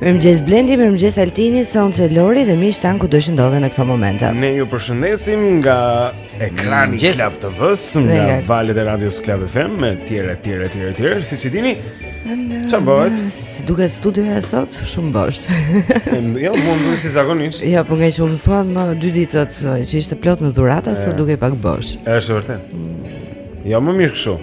Mirëmëngjes Blendi, mirëmëngjes Altini, Sonë, Lori dhe miqtë tanë kudo të ndodhen në këto momente. Ne ju përshëndesim nga ekrani i Club TV-s, nga valët e radios Club FM e tjera tjera tjera tjera, siç e dini. Ç'a bëhet? Si duket studioja sot shumë bosh. Jo, mua m'duket si zakonisht. Jo, po ngaqë u mësuam uh, dy ditët uh, që ishte plot me dhurata, sot duket pak bosh. Është vërtet. Jo, më mirë kështu.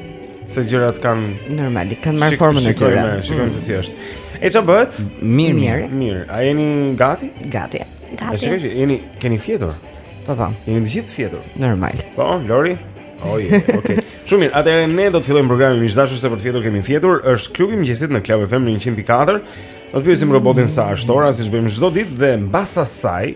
Se gjërat kanë normal, kanë marrë formën e tyre. Shikojmë, shikojmë mm. se si është. E çfarë bëhet? Mirë, mirë. Mirë. A jeni gati? Gati. Gati. E shikoj që jeni, keni fjetur. Po po. Jeni të gjithë fjetur. Normal. Po, Lori. Oh yeah. okay. Shumë mirë. Atëherë ne do të fillojmë programin miq të dashur se për të fjetur kemi fjetur. Është klubi i mëngjesit në Club FM në 104. Do të pyesim robotin sa është ora, siç bëjmë çdo ditë dhe mbas asaj,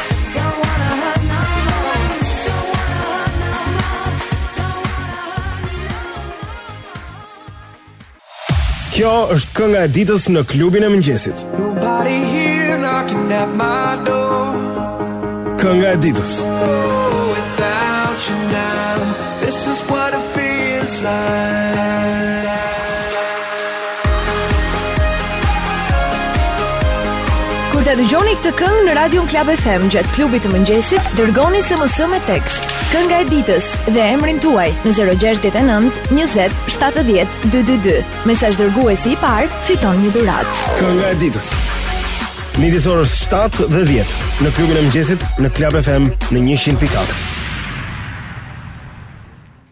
Kjo është kënga e ditës në klubin e mëngjesit. Kënga e ditës. This is what it feels like. Kur ta dëgjoni këtë këngë në Radio Club FM gjatë klubit të mëngjesit, dërgoni SMS me tekst Kënga e ditës dhe emrin tuaj në 069 20 70 222. Mesazh dërguesi i parë, fiton një dhuratë. Kënga e ditës. Midis orës 7 dhe 10 në klubin e mëngjesit në Club FM në 100.4.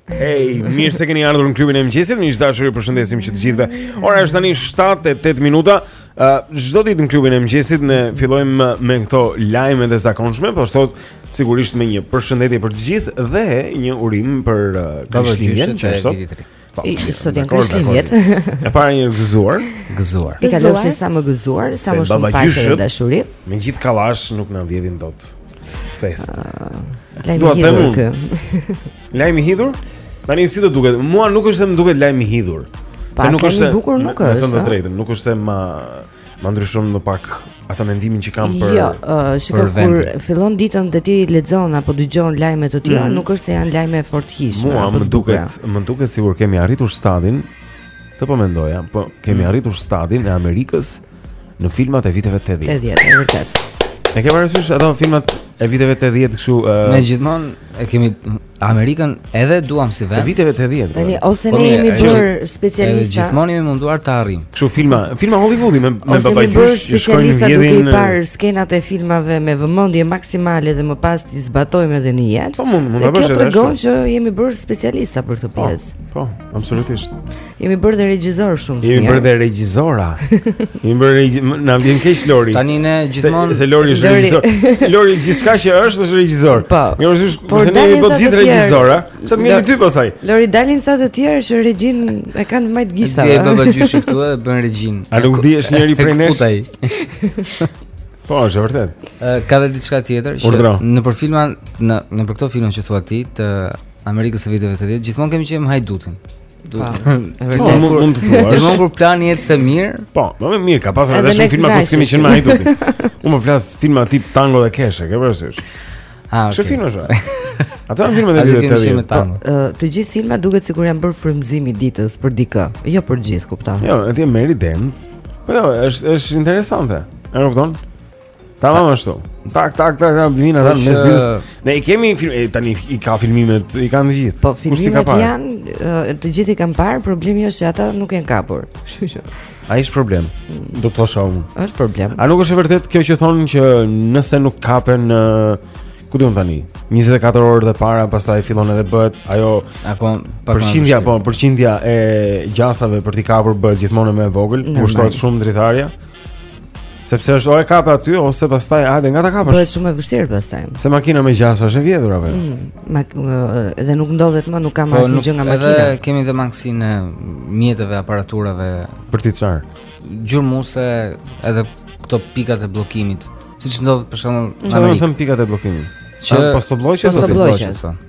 Hey, mirë se keni ardhur në klubin e mëngjesit. Miq të dashur, ju përshëndesim që të gjithëve. Ora është tani 7:08 minuta. Çdo uh, ditë në klubin e mëngjesit ne fillojmë me këto lajmet e zakonshme, por sot sigurisht me një përshëndetje për të gjithë dhe një urim për uh, Krishtlindjen që është sot. Po, sot janë Krishtlindjet. E para një gëzuar, gëzuar. I kalofshi sa më gëzuar, sa më shumë paqe dhe dashuri. Me gjithë kallash nuk na vjedhin dot festën. Uh, Dua të them. Lajm i hidhur? Tani si të duket? Mua nuk është se më duket lajm i hidhur. Se nuk është e bukur nuk është. Them të drejtën, nuk është se ma ma ndryshon më pak atë mendimin që kam për. Jo, uh, shiko kur fillon ditën dhe ti lexon apo dëgjon lajme të tilla, mm. nuk është se janë lajme fort hiq. Mua më duket, më duket sikur kemi arritur stadin të po mendoja, po kemi mm. arritur stadin e Amerikës. në filmat e viteve 80. 80, e vërtetë. Ne kemi parasysh ato filmat e viteve 80 kështu. Uh... Ne gjithmonë e kemi Amerikën edhe e duam si vend. Të viteve 80. Tani po. ose po ne jemi bërë specialistë. Gjithmonë jemi munduar ta arrijmë. Kështu filma, filma Hollywoodi me me baba gjysh, ju shkojnë në vjedhje. Duke parë skenat e filmave me vëmendje maksimale dhe më pas t'i zbatojmë edhe në jetë. Po mund, mund ta bësh edhe. Kjo tregon që jemi bërë specialista për këtë po, pjesë. Po, po, absolutisht. Jemi bërë dhe regjisorë shumë të mirë. Jemi bërë dhe regjisora. Jemi bërë regji... na vjen keq Lori. Tani ne gjithmonë se, se Lori është regjisor. Lori gjithçka që është është regjisor. Po. Ne është është po ne jemi bërë gjithë regjisora. Sa të ngeli ty pastaj. Lori dalin ca të tjerë që regjinë e kanë në majë të gishtave. Ti e bën gjyshë këtu e bën regjinë. A nuk di është njëri prej nesh? Po, është vërtet. Ka dhe diçka tjetër që nëpër filma në nëpër këto filma që thua ti të Amerikës së viteve të 10, gjithmonë kemi qenë me hajdutin. Do të thotë mund të thuash. Dhe mund kur plani ecën mirë. Po, po mirë, ka pasur edhe shumë filma ku kemi qenë me hajdutin. Unë po flas filma tip Tango dhe Cash, e ke parasysh? Ah, okay. Çfarë filma është? Ato janë filma të tjera të tjera. Po, të gjithë filmat duket sikur janë bërë frymëzimi i ditës për dikë, jo për gjithë, kupton? Jo, aty merr idenë. Po jo, është është interesante. E kupton? Tamam ta, ashtu. Tak tak tak na vjen atë mes ditës. Ne i kemi film, e, tani i ka filmimet, i kanë të gjithë. Po filmimet ka janë, të gjithë i kanë parë, problemi është se ata nuk janë kapur. Kështu që. Ai është problem. Do të thosha unë. Është problem. A nuk është e vërtetë kjo që thonë që nëse nuk kapen në ku di unë tani, 24 orët e para pastaj fillon edhe bëhet ajo apo përqindja apo përqindja e gjasave për t'i kapur bëhet gjithmonë më e vogël, ngushtohet shumë dritarja. Sepse është o e kape aty ose pastaj hajde nga ta kapësh. Bëhet shumë e vështirë pastaj. Se makina me gjasa është e vjedhur apo? Mm, mak dhe nuk ndodhet më, nuk ka më po, asnjë gjë nga makina. Po edhe kemi dhe mangësinë e mjeteve, aparaturave për t'i çar... Gjurmuese edhe këto pikat e bllokimit. Siç ndodh për shembull në Amerikë. Çfarë do të thotë pikat e bllokimit? Që postobllokët, postobllokët.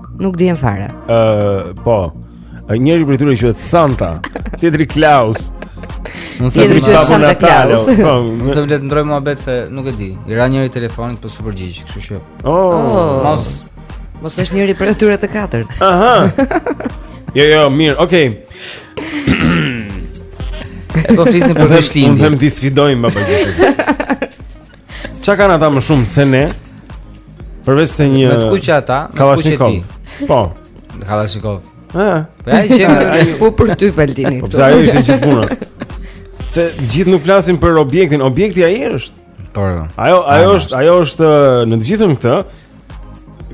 Nuk dihen fare. Ë, uh, po. Njëri prej tyre quhet Santa, tjetri Klaus. Nuk e di më apo na talo. Po, më mirë të ndërrojmë muhabet se nuk e di. I ra njëri telefonit po s'u përgjigj, kështu që. Oh, oh. mos mos është njëri prej tyre të katërve. Aha. Jo, jo, mirë. Okej. Okay. Po flisim për Krishtlindje. Unë them t'i sfidojmë babagjyshët. Çka kanë ata më shumë se ne? Përveç se një Me të kuqe ata, me të kuqe ti. Po. Kalashnikov. Ëh. Po ai që ai u për ty Valdini. Po se ai ishte gjithë puna? Se gjithë nuk flasin për objektin, objekti ai është. Po. Ajo ajo është, ajo është në të gjithën këtë.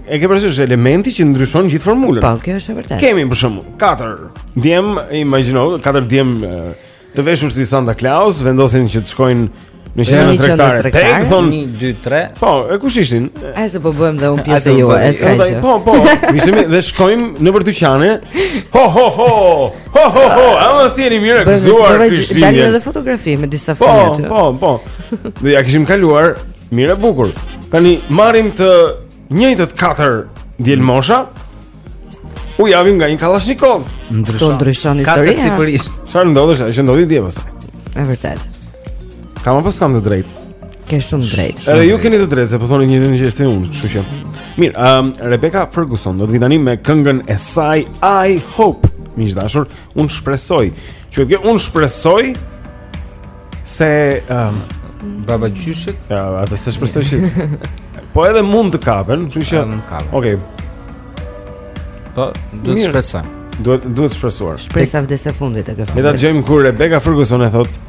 E ke parasysh elementi që ndryshon gjithë formulën. Po, kjo është e vërtetë. Kemi për shembull katër djem, imagjino, katër djem Të veshur si Santa Claus, vendosin që të shkojnë në qendrën tregtare. Te e këthon... 1, 2, 3... Po, e kush ishin? A, se po bëhem dhe unë pjesë e juaja, e se që. Po, po, vishemi dhe shkojmë nëpër dyqane. Ho, ho, ho! Ho, ho, ho! A mo si jeni, mirë, gëzuar Krishtlindje. Dalim dhe fotografi me disa fëmijë aty. Po, po, po. Dhe ia kishim kaluar mirë e bukur. Tani, marrim të njëjtët katër djelmosha u japim nga një kalashnikov. Ndryshon. Ndryshon historia. Katër sigurisht. Çfarë ndodh? Ç'ndodhi dje pastaj. Është vërtet. Kam apo s'kam të drejtë? Ke shumë të drejtë. Edhe ju keni të drejtë, po thoni një gjë që është e unë, kështu që. Mirë, ëm um, Rebecca Ferguson do të vijë tani me këngën e saj I Hope. Miq të dashur, Unë shpresoj, që edhe unë shpresoj se um, babagjyshit, ja, atë s'e shpresoj që po edhe mund të kapen, kështu që mund të kapen. Okej. Okay. Po, do të shpresojmë. Duhet duhet shpresuar. Shpresa vdes e fundit e ke fundit. Ne ta dëgjojmë kur Rebecca Ferguson e thotë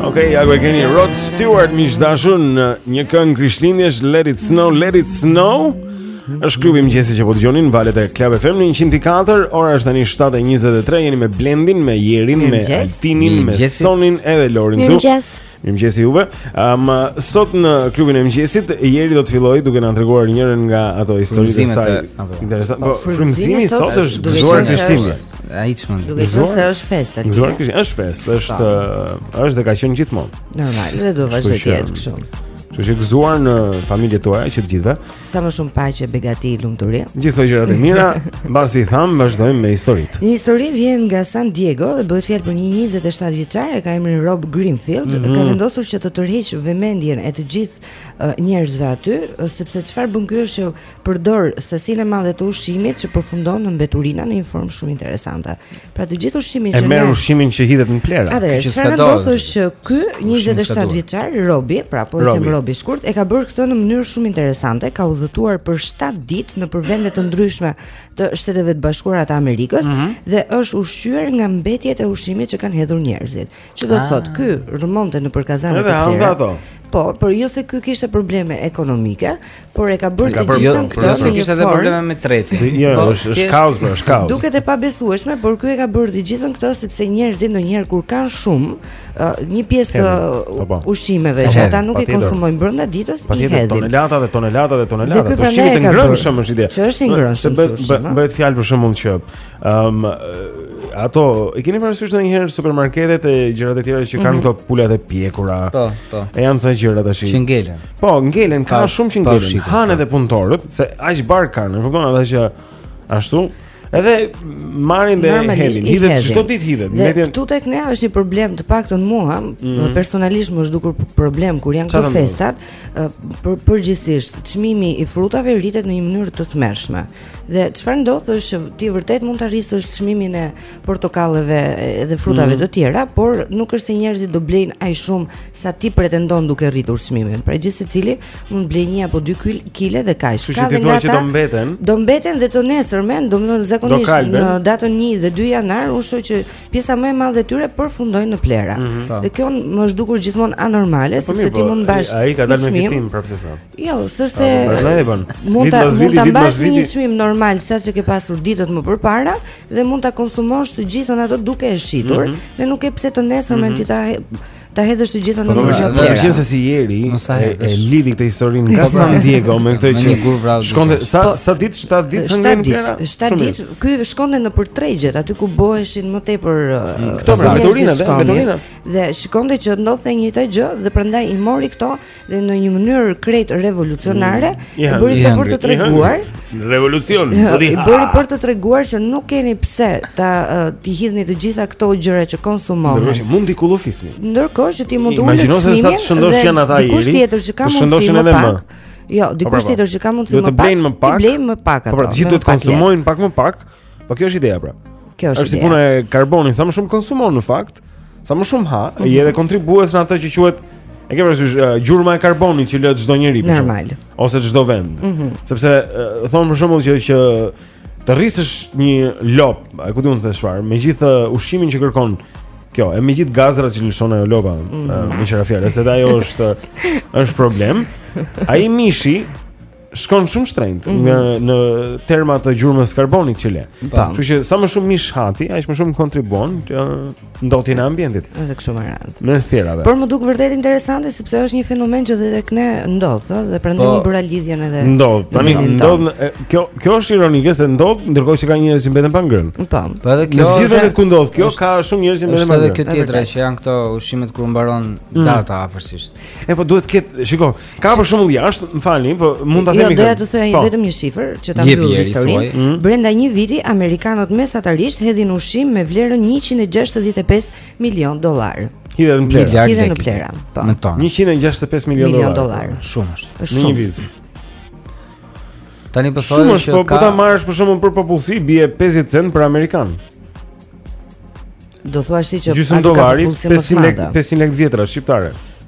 Okej, okay, a po e keni Rod Stewart miq të dashur në një këngë krishtlindjesh Let it snow, let it snow është Klubi i Mëngjesit që po dëgjoni në valët e Club FM në 104 Ora është tani 7.23 Jeni me Blendin, me Jerin, me Altinin, me Sonin edhe Lorin Mëngjesi Mirëmëngjesi juve. Ëm um, sot në klubin e mëngjesit Jeri do të fillojë duke na treguar njërën nga ato historitë e saj. Interesante. Po, po frymëzimi sot është duar kështim. Ai çmend. Duke qenë se është festë aty. Duar kështim, është festë, është po. uh, është dhe ka qenë gjithmonë. Normal, dhe do vazhdojë të jetë kështu. Kështu që gëzuar në familjet tuaja që të gjithëve. Sa më shumë paqe, begati, lumturi. Gjithë këto gjëra të mira, mbasi i thamë, vazhdojmë me historitë. Një histori vjen nga San Diego dhe bëhet fjalë për një 27 vjeçar e ka emrin Rob Greenfield, mm -hmm. ka vendosur që të tërheqë vëmendjen e të gjithë uh, njerëzve aty, uh, sepse çfarë bën ky është që përdor sasinë e madhe të ushqimit që përfundon në mbeturina në një formë shumë interesante. Pra të gjithë ushqimin që e merr ushqimin që hidhet në plehra. Atëherë, çfarë ka ndodhur është që ky 27 vjeçar Robi, pra po i them Robi shkurt, e ka bërë këtë në mënyrë shumë interesante, ka udhëtuar për 7 ditë nëpër vende të ndryshme të Shteteve të Bashkuara të Amerikës mm -hmm. dhe është ushqyer nga mbetjet e ushqimit që kanë hedhur njerëzit. Që do të ah. thotë, ky rrëmonte nëpër kazane plehrash. Po, por jo se ky kishte probleme ekonomike, por e ka bërë të gjithën këtë. Ka bërë kishte edhe probleme me tretjen. Jo, po, është është kaos, po, është kaos. Duket e pabesueshme, por ky e ka bërë të gjithën këtë sepse njerëzit ndonjëherë kur kanë shumë, një pjesë të po, po. ushqimeve që ata nuk i konsumojnë brenda ditës, i hedhin. Tonelata dhe tonelata dhe tonelata. Ushqimi të ngrënshëm hidhen. Që është i ngrënshëm. Bëhet fjalë për shembull që Um, ato, i keni parasysh ndonjëherë supermarketet e gjërat e tjera që kanë mm -hmm. këto pulat e pjekura Po, po E janë të gjërat e shi Që ngelen Po, ngelen, ka pa, shumë që ngelen Hanë edhe punëtorët, se aq barë kanë Në përkona dhe që ashtu Edhe marrin dhe hedhin, hidhet çdo ditë hidhet. Dhe Mbetjen... këtu tek ne është një problem të paktën mua, mm -hmm. personalisht më është dukur problem kur janë këto festat, përgjithësisht çmimi i frutave rritet në një mënyrë të tmerrshme. Dhe çfarë ndodh është që ti vërtet mund ta rrisësh çmimin e portokalleve dhe frutave mm. të tjera, por nuk është se njerëzit do blejnë aq shumë sa ti pretendon duke rritur çmimin. Pra gjithsecili mund blej një apo dy kile dhe kaq. Kështu që ti thua që do mbeten? Do mbeten dhe të nesërmen, domethënë zakonisht në datën 1 dhe 2 janar, unë shoh që pjesa më e madhe e tyre përfundojnë në plehra. Mm -hmm. Dhe kjo më është dukur gjithmonë anormale, po, sepse ti po, mund ta mbash. Ai ka dalë me fitim prapë se thonë. Jo, s'është mund ta mund ta mbash një çmim normal siç e ke pasur ditët më përpara dhe mund ta konsumosh të gjithën ato duke e shitur mm -hmm. dhe nuk ke pse të nesërmen ti ta Ta hedhësh të gjitha në një gjë. Po qe se si Iri, e lidhi këtë historinë nga San Diego me këtë që shkonte sa po, sa ditë, 7 ditë, 7 ditë. 7 ditë. Ky shkonte nëpër tregjet, aty ku bëheshin më tepër mm, këto pra, me Torina, me Torina. Dhe shikonte që ndodhte një gjë dhe prandaj i mori këto dhe në një mënyrë krejt revolucionare mm, e bëri këtë për të treguar revolucion i bëri për të treguar që nuk keni pse ta t'i hidhni të gjitha këto gjëra që konsumoni ndërkohë mund t'i kullufisni ndërkohë që ti mund të ulësh çmimin imagjino se sa të shëndoshë janë ata dikush tjetër që ka mundësi të shëndosh më Jo, dikush po, pra, po. tjetër që ka mundësi më pak. Do të blejnë më pak. Të blejnë më pak ato. Po pra, të gjithë duhet të konsumojnë pak më pak, Po kjo është ideja pra. Kjo është. Është si puna e karbonit, sa më shumë konsumon në fakt, sa më shumë ha, mm -hmm. je edhe kontribues në atë që quhet E ke parasysh uh, gjurma e karbonit që lë çdo njeri për shembull ose çdo vend. Mm -hmm. Sepse uh, thonë për shembull që që të rrisësh një lopë, e ku di unë se çfarë, me gjithë uh, ushqimin që kërkon kjo, e me gjithë gazrat që lëshon ajo lopa, mm -hmm. uh, me çfarë fjalë, se ajo është është problem. Ai mishi shkon shumë shtrenjtë mm -hmm. në në terma të gjurmës së karbonit që lë. Kështu që sa më shumë mish ha ti, aq më shumë kontribuon në ndotjen e ambientit. Edhe kështu me radhë. Me të tjera. Por më duk vërtet interesante sepse është një fenomen që edhe tek ne ndodh, ëh, dhe prandaj po, bëra lidhjen edhe. Ndodh. Tani ndodh kjo kjo është ironike se ndodh ndërkohë që ka njerëz që mbeten pa ngrënë. Po. Po edhe kjo. Në gjithë vendet ku ndodh, kjo ka shumë njerëz që mbeten pa ngrënë. Edhe kjo tjetra që janë këto ushqimet kur mbaron mm. data afërsisht. E po duhet të ketë, shiko, Ka për shembull jashtë, më falni, po mund ta jo, themi këtë. Jo, doja të thoja po. vetëm një shifër që ta mbyll historinë. Mm. Brenda një viti amerikanët mesatarisht hedhin ushqim me vlerën 165 milion dollarë. Hidhen në plehra. Hidhen në plehra. Po. Në ton. 165 milion dollarë. Milion dollarë. Shumë është. Është shumë. Në një vit. Tani po thonë se po, po ka po ta marrësh për shembull për popullsi bie 50 cent për amerikan. Do thuash ti që gjysmë dollari 500 lekë 500 lekë të vjetra shqiptare.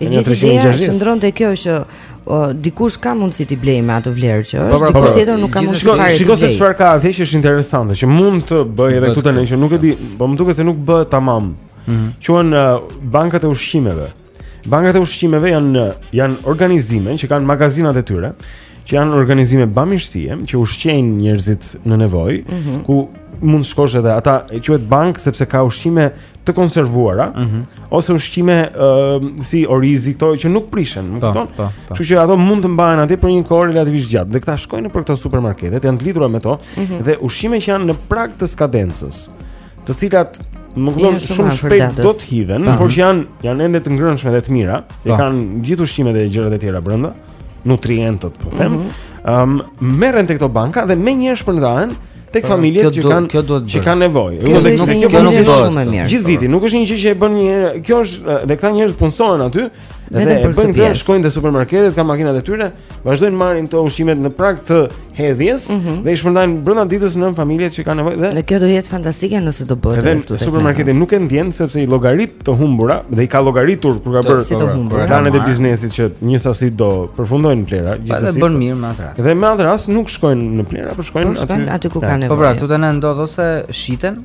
E gjithë ideja qëndron te kjo që o, dikush ka mundësi t'i blejë me atë vlerë që është, po, po, po. dikush tjetër nuk ka mundësi t'i blejë. Shiko se çfarë ka atje që është interesante, që mund të bëhet edhe këtu tani që nuk e di, po më duket se nuk bëhet tamam. Mhm. Quhen uh, bankat e ushqimeve. Bankat e ushqimeve janë janë organizime që kanë magazinat e tyre, që janë organizime bamirësie që ushqejnë njerëzit në nevojë, mm -hmm. ku mund të shkosh edhe ata e quhet bankë sepse ka ushqime të konservuara mm -hmm. ose ushqime uh, si orizi këto që nuk prishen, më kupton? Po, po, po. Kështu që ato mund të mbahen atje për një kohë relativisht të gjatë dhe këta shkojnë nëpër këto supermarketet, janë të lidhura me to mm -hmm. dhe ushqime që janë në prag të skadencës, të cilat më kupton shumë, shumë shpejt do të hidhen, por që janë janë ende të ngrënshme dhe të mira, i kanë gjithë ushqimet e gjërat e tjera brenda. nutrientët, po them. Ëm mhm. um, merren tek këto banka dhe menjëherë shpërndahen tek pra, familjet që kanë kjo duhet që kanë nevojë. Kjo është një gjë shumë e mirë. Gjithë vitin nuk është një gjë që e bën një herë. Kjo është dhe këta njerëz punësohen aty dhe e bëjnë këtë, shkojnë te supermarketet, kanë makinat e tyre, vazhdojnë marrin këto ushqimet në prag të hedhjes mm -hmm. dhe i shpërndajnë brenda ditës në familjet që kanë nevojë dhe kjo do jetë fantastike nëse do bëhet edhe këtu. Supermarketi nuk e ndjen sepse i llogarit të humbura dhe i ka llogaritur kur ka bërë si planet e biznesit që një sasi do përfundojnë në plehra po, gjithsesi. Po bën mirë me atë rast. Dhe me atë rast nuk shkojnë në plehra, por shkojnë aty. Shkojnë aty ku kanë po, pra, nevojë. Po pra, këtu tani ndodh ose shiten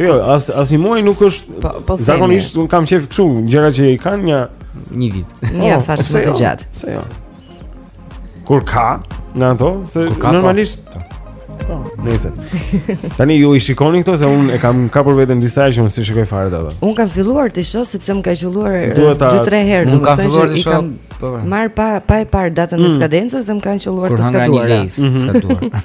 Jo, as as një muaj nuk është po, po zakonisht un kam qejf këtu, gjëra që i kanë një një vit. Një oh, afat më të jo? gjatë. Pse jo? Kur ka nga ato, se ka, po. normalisht po. Po, nëse. Tani ju i shikoni këto se un e kam kapur veten disa herë që un s'i shikoj fare ato. Un kam filluar të shoh sepse më ka qëlluar 2-3 herë, domethënë që i kam po, po. marrë pa pa e parë datën e mm. skadencës dhe më kanë qëlluar të skaduara. Skaduar.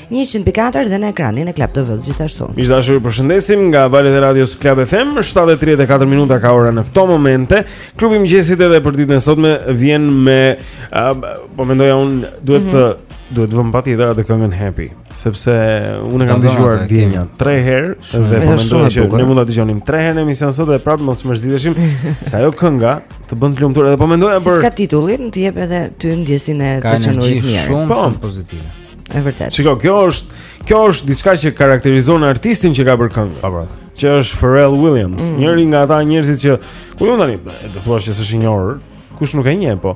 104 dhe në ekranin e Club TV gjithashtu. Miq të dashur, ju përshëndesim nga valët e radios Club FM. 7:34 minuta ka ora në këto momente. Klubi i mëngjesit edhe për ditën e sotme vjen me uh, po mendoja un duhet të mm -hmm. Duhet të vëmë patjetër atë këngën Happy, sepse unë kam dëgjuar dje nja 3 herë dhe po mendoj që ne mund ta dëgjonim 3 herë në emision sot dhe prapë mos mërziteshim se ajo kënga të bën të lumtur edhe po mendoja për Si ka titullin, të jep edhe ty ndjesinë e çështës së mirë. Shumë, po. shumë pozitive. E vërtetë. Shiko, kjo është kjo është diçka që karakterizon artistin që ka bërë këngën. Po, po. Që është Pharrell Williams, mm. njeri nga ata njerëzit që ku jo tani, do thua se është i njohur, kush nuk e njeh, po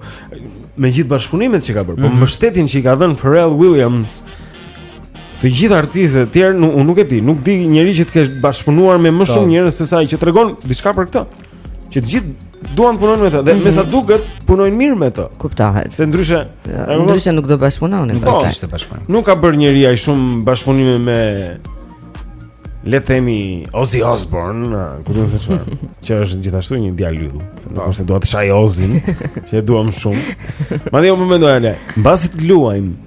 me gjithë bashkëpunimet që ka bërë, mm. po mhm. mbështetjen që i ka dhënë Pharrell Williams të gjithë artistëve të tjerë, unë nuk e di, nuk di njeri që të ketë bashkëpunuar me më po. shumë njerëz se sa ai që tregon diçka për këtë. që të gjithë duan të punojnë me të dhe mm -hmm. me sa mhm. duket punojnë mirë me të. Kuptohet. Se ndryshe, ja, ndryshe nuk do bashkëpunonin po, pastaj. Nuk bashkëpunon. Nuk ka bërë njeri aq shumë bashkëpunime me le të themi Ozzy Osbourne, ku do të thotë çfarë, që është gjithashtu një djalë yll, se nuk po. është se dua të shaj Ozzy-n, që e duam shumë. Madje unë po mendoja Ale, mbasi të luajmë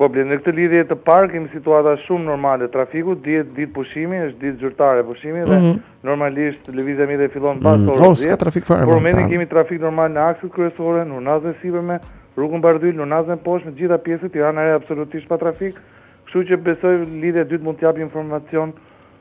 Po Blendi në këtë lidhje të parë kemi situatë shumë normale trafiku, dihet ditë pushimi, është ditë zyrtare pushimi dhe mhm. normalisht lëvizja mjeteve fillon pas mhm. orës 10. trafik fare. Për momentin kemi trafik normal në akset kryesore, në unazën e sipërme, rrugën Bardhyl, në unazën e poshtme, të gjitha pjesët Tirana e Re absolutisht pa trafik. Kështu që besoj lidhja e dytë mund të japë informacion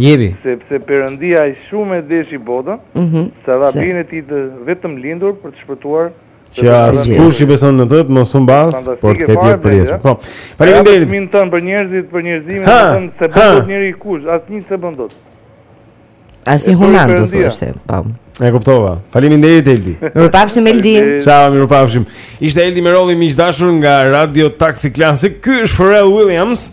Jepi. Sepse Perëndia aq shumë e deshi botën, sa dha Birin e Tij të vetëmlindur për të shpëtuar Që kush i beson në të, të mos humbasë, por të ketë jetë të përjetshme. Po. Faleminderit. Për fëmijën tënd, për njerëzit, për njerëzimin, do të thotë s'e bën dot njeri kush, asnjë s'e bën dot. Asnjë human do të thoshte, po. E kuptova. Faleminderit Eldi. Mirupafshim Eldi. Ciao, mirupafshim. Ishte Eldi Merolli miq të dashur nga Radio Taxi Classic. Ky është Pharrell Williams.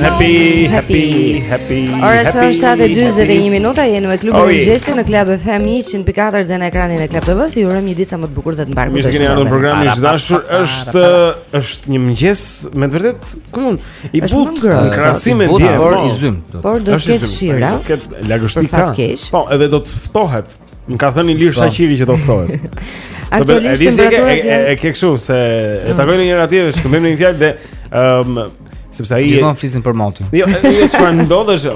Happy, happy, happy. Ora sa është 7 e 41 minuta jeni me klubin e mëngjesit në Club FM 104 dhe në ekranin e Club TV-s. Ju urojmë një ditë sa më të bukur dhe të mbarë. Mirë keni ardhur në program e dashur. Është është një mëngjes me të vërtetë ku di unë i butë në krahasim me dje, por i zymtë. Por do të ketë shira. Lagështi ka. Po, edhe do të ftohet. Më ka thënë Ilir po. Shaqiri që do ftohet. Aktualisht temperatura e, e, ke kështu se e mm. takojmë njëri tjetrin, shkëmbejmë një fjalë dhe ëm um, sepse ai Gjithmonë flisin për motin. Jo, jo çfarë ndodh është,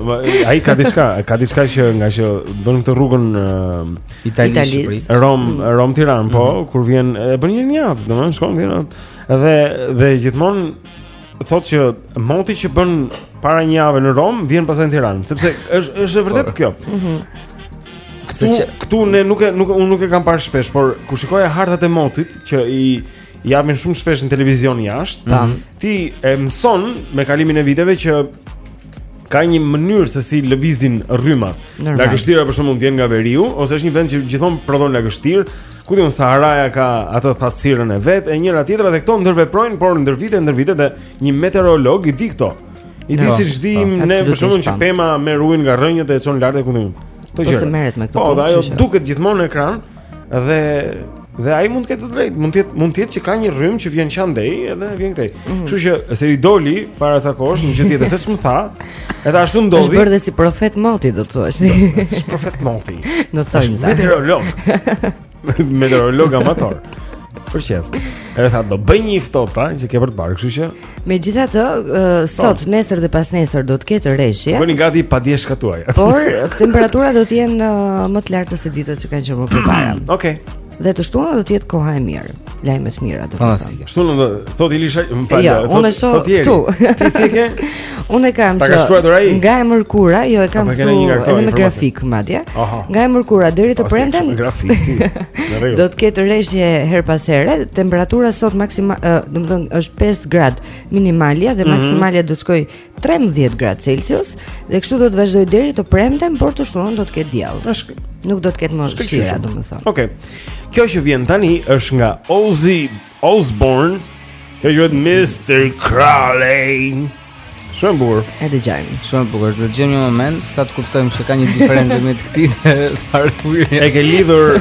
ai ka diçka, ka diçka që nga që bën këtë rrugën uh, Itali, Romë, mm. Romë Tiranë, po, mm. kur vjen e bën një javë, domethënë shkon vjen dhe dhe gjithmonë thotë që moti që bën para një jave në Romë vjen pastaj në Tiranë, sepse është është e vërtetë kjo. Ëh. Mhm. Këtu që... këtu ne nuk e nuk unë nuk e kam parë shpesh, por kur shikoja hartat e motit që i japin shumë shpesh në televizion jashtë, mm -hmm. ti e mëson me kalimin e viteve që ka një mënyrë se si lëvizin rrymat. Lagështira për shembull vjen nga veriu ose është një vend që gjithmonë prodhon lagështirë, Ku di unë Saharaja ka atë thatësirën e vet, e njëra tjetra dhe këto ndërveprojnë, por ndër vite ndër vite dhe një meteorolog i di këto. I di jo, siç dimë po, ne për shembull që pema merr ujin nga rrënjët e çon lart e ku di unë. Këto gjëra. Po merret me këto. Po, ajo duket gjithmonë në ekran dhe dhe ai mund të ketë të drejtë, mund të jetë mund të jetë që ka një rrymë që vjen që andej edhe vjen këtej. Mhm. Kështu që se i doli para sa kohësh, një gjë tjetër se ç'më tha. Edhe ashtu ndodhi. Është bërë dhe si profet moti, do të thuash. Si profet moti. Do të thonë. Meteorolog. Meteorolog amator. Për qejf. Edhe tha do bëjë një ftohtë, pa, që ke për të parë, kështu që. Megjithatë, po. sot, nesër dhe pasnesër do të ketë reshje. Bëni gati pardesytë tuaja. Por temperaturat do të jenë më të larta se ditët që kanë qenë më përpara. Okej. Dhe të shtunën do të jetë koha e mirë. Lajme të mira do të thonë. Shtunën do thotë Ilisha, më fal. Jo, unë shoh këtu. Ti si e ke? Unë e kam që. Nga e mërkura, jo e kam këtu edhe me grafik madje. Nga e mërkura deri të premten. Do të ketë reshje herë pas here. Temperatura sot maksimale, do të thonë është 5 gradë minimalja dhe mhm. maksimalja do të shkojë 13 gradë Celsius dhe kështu do të vazhdojë deri të premten, por të shtunën do të ketë diell. Është nuk do të ketë më shira, domethënë. Okej. Okay. Kjo që vjen tani është nga Ozzy Osbourne. Kjo është Mr. Crowley. Shumë bukur. E dëgjojmë. Shumë bukur. Do të dëgjojmë një moment sa të kuptojmë se ka një diferencë mes këtij dhe Farfurit. E ke lidhur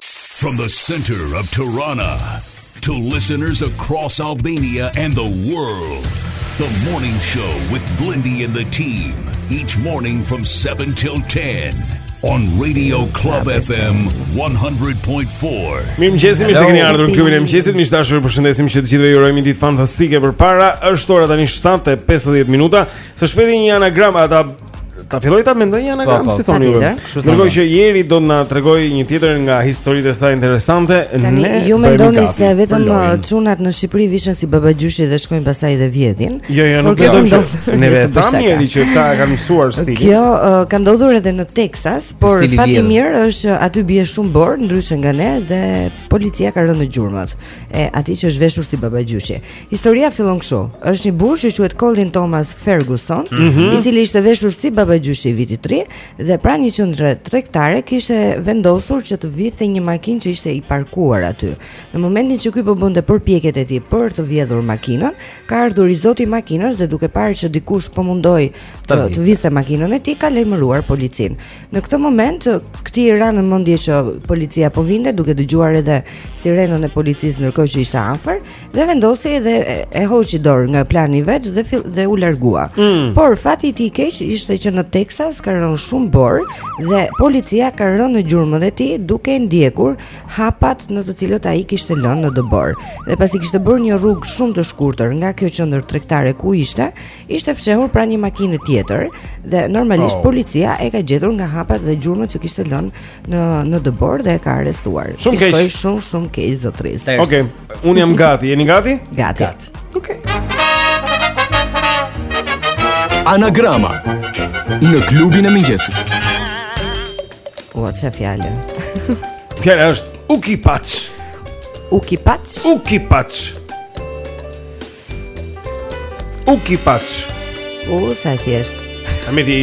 From the center of Tirana to listeners across Albania and the world. The morning show with Blendi and the team each morning from 7 till 10 on Radio Club FM 100.4. Mirëmëngjesi, mirë se keni ardhur në klubin e mëngjesit. Miq të dashur, ju përshëndesim që të gjithëve, ju urojmë një ditë fantastike përpara. Është ora tani 7:50 minuta. Së shpejti një anagram ata Ta filloj ta mendoj një anagram po, po, si thoni ju. Ndërkohë që Jeri do të na tregojë një tjetër nga historitë e saj interesante në Tani ju mendoni se vetëm uh, çunat në Shqipëri vishen si babagjyshi dhe shkojnë pastaj dhe vjedhin. Jo, jo, nuk e them se ne vetëm Jeri që ta kanë mësuar stilin. Kjo uh, ka ndodhur edhe në Texas, por fati i mirë është që aty bie shumë borë ndryshe nga ne dhe policia ka rënë në gjurmët e atij që është veshur si babagjyshi. Historia fillon kështu. Është një burrë që quhet Colin Thomas Ferguson, mm -hmm. i cili ishte veshur si babagjyshi i Vitit të Ri dhe pranë një qendre tregtare kishte vendosur që të vidhte një makinë që ishte i parkuar aty. Në momentin që ky po bënte përpjekjet e tij për të vjedhur makinën, ka ardhur i zoti i makinës dhe duke parë që dikush po mundohej të, të vidhte makinën e tij, ka lajmëruar policinë. Në këtë moment, këtij i ra në mendje që policia po vinte duke dëgjuar edhe sirenën e policisë ndërkohë që ishte afër, dhe vendosi dhe e, e hoqi dorë nga plani i vet dhe fil, dhe u largua. Mm. Por fati i tij keq ishte që në Texas ka rënë shumë borë dhe policia ka rënë në gjurmët e tij duke ndjekur hapat në të cilat ai kishte lënë në dëborë. Dhe pasi kishte bërë një rrugë shumë të shkurtër nga kjo qendër tregtare ku ishte, Ishte fshehur pranë një makine tjetër dhe normalisht oh. policia e ka gjetur nga hapat dhe gjurmët që kishte lënë në në dëborë dhe e ka arrestuar. Shumë keq. Ishte shumë shumë keq zotërisë. Okej. Okay. Unë jam gati. Jeni gati? Gati. gati. Okej. Okay. Anagrama në klubin e mëngjesit. Ua çfarë fjalë? Fjala është Ukipaç. Ukipaç. Ukipaç. Uki paç. U sa thjeshtë. A e di.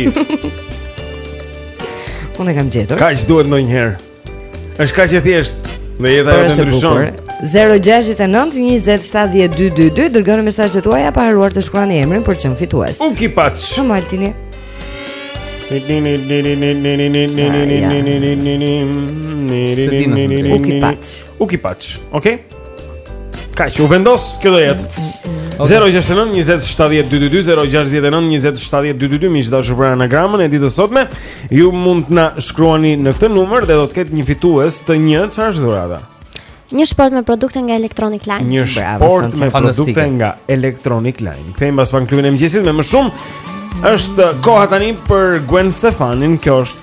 Unë e kam gjetur. Kaq duhet ndonjëherë? Është kaq e thjeshtë. Në jetë ajo ndryshon. 069 20 70 222 dërgoni mesazhet tuaja pa harruar të shkruani emrin për të qenë fitues. Uki paç. Sa maltini? Uki paç. U ki paç, okay? Kaq, u vendos, kjo do jetë okay. 069 27 222 069 27 222 Miq të dashur, pra anagramën e ditës së sotme Ju mund të na shkruani në këtë numër Dhe do të ketë një fitues të një Ça është dhurata? Një shport me produkte nga Electronic Line Një shportë me produkte nga Electronic Line Kthehemi pas pak në klubin e mëngjesit me më shumë është koha tani për Gwen Stefanin Kjo është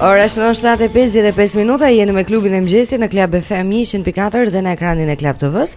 Ora është 7:55 minuta, jeni me klubin e mëngjesit në Club FM 104 dhe në ekranin e Club TV-s.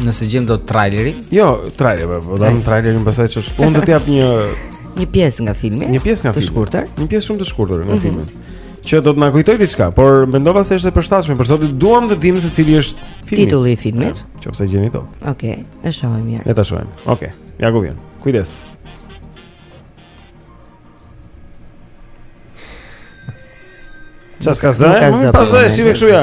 Nëse gjejmë dot trailerin? Jo, trailer, po, po do kemi trailerin pastaj ç'është. Unë do të jap një një pjesë nga filmi. Një pjesë nga filmi. Të shkurtër. Një pjesë shumë të shkurtër nga mhm. filmi. Që do të na kujtojë diçka, por mendova se është e përshtatshme, por sot duam të dimë se cili është filmi. Titulli i filmit. Qoftë se gjeni dot. Okej, e shohim, mirë. Le ta shohim. Okej. Ja ku vjen. Kujdes. Ça, s'ka zë? Pastaj si veçuja?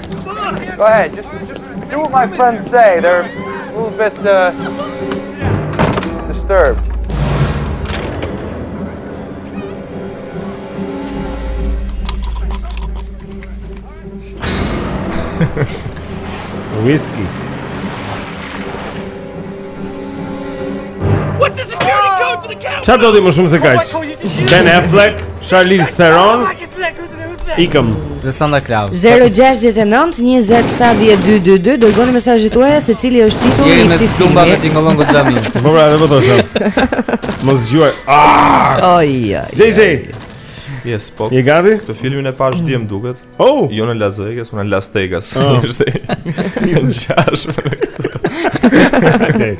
Go ahead, just, just do what my friends say. They're a little bit uh, disturbed. Whiskey. Ça do ti më shumë se kaq? Ben Affleck, Charlize Theron, Ikëm Dhe Santa Klaus 0-6-9-27-12-2 Dërgoni mesazhet tuaja se cili është titulli Njeriu mes plumbave më tingëllon këtë gjami Po pra, dhe po të shumë Më zgjuar Aaaa ah! Oj, oj, oj JJ Yes, po Je gati? Këtë filmin e pashë dje më duket Oh, jo në Las Vegas, por në Las Vegas. Oh. Ishte në gjashtë. Okej.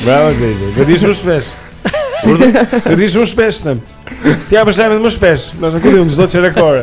Bravo Zezi. Do të shumë shpesh. Do të di shumë shpesh them. Ti apo lajmet më shpesh, do të kujtojmë çdo çerek ore.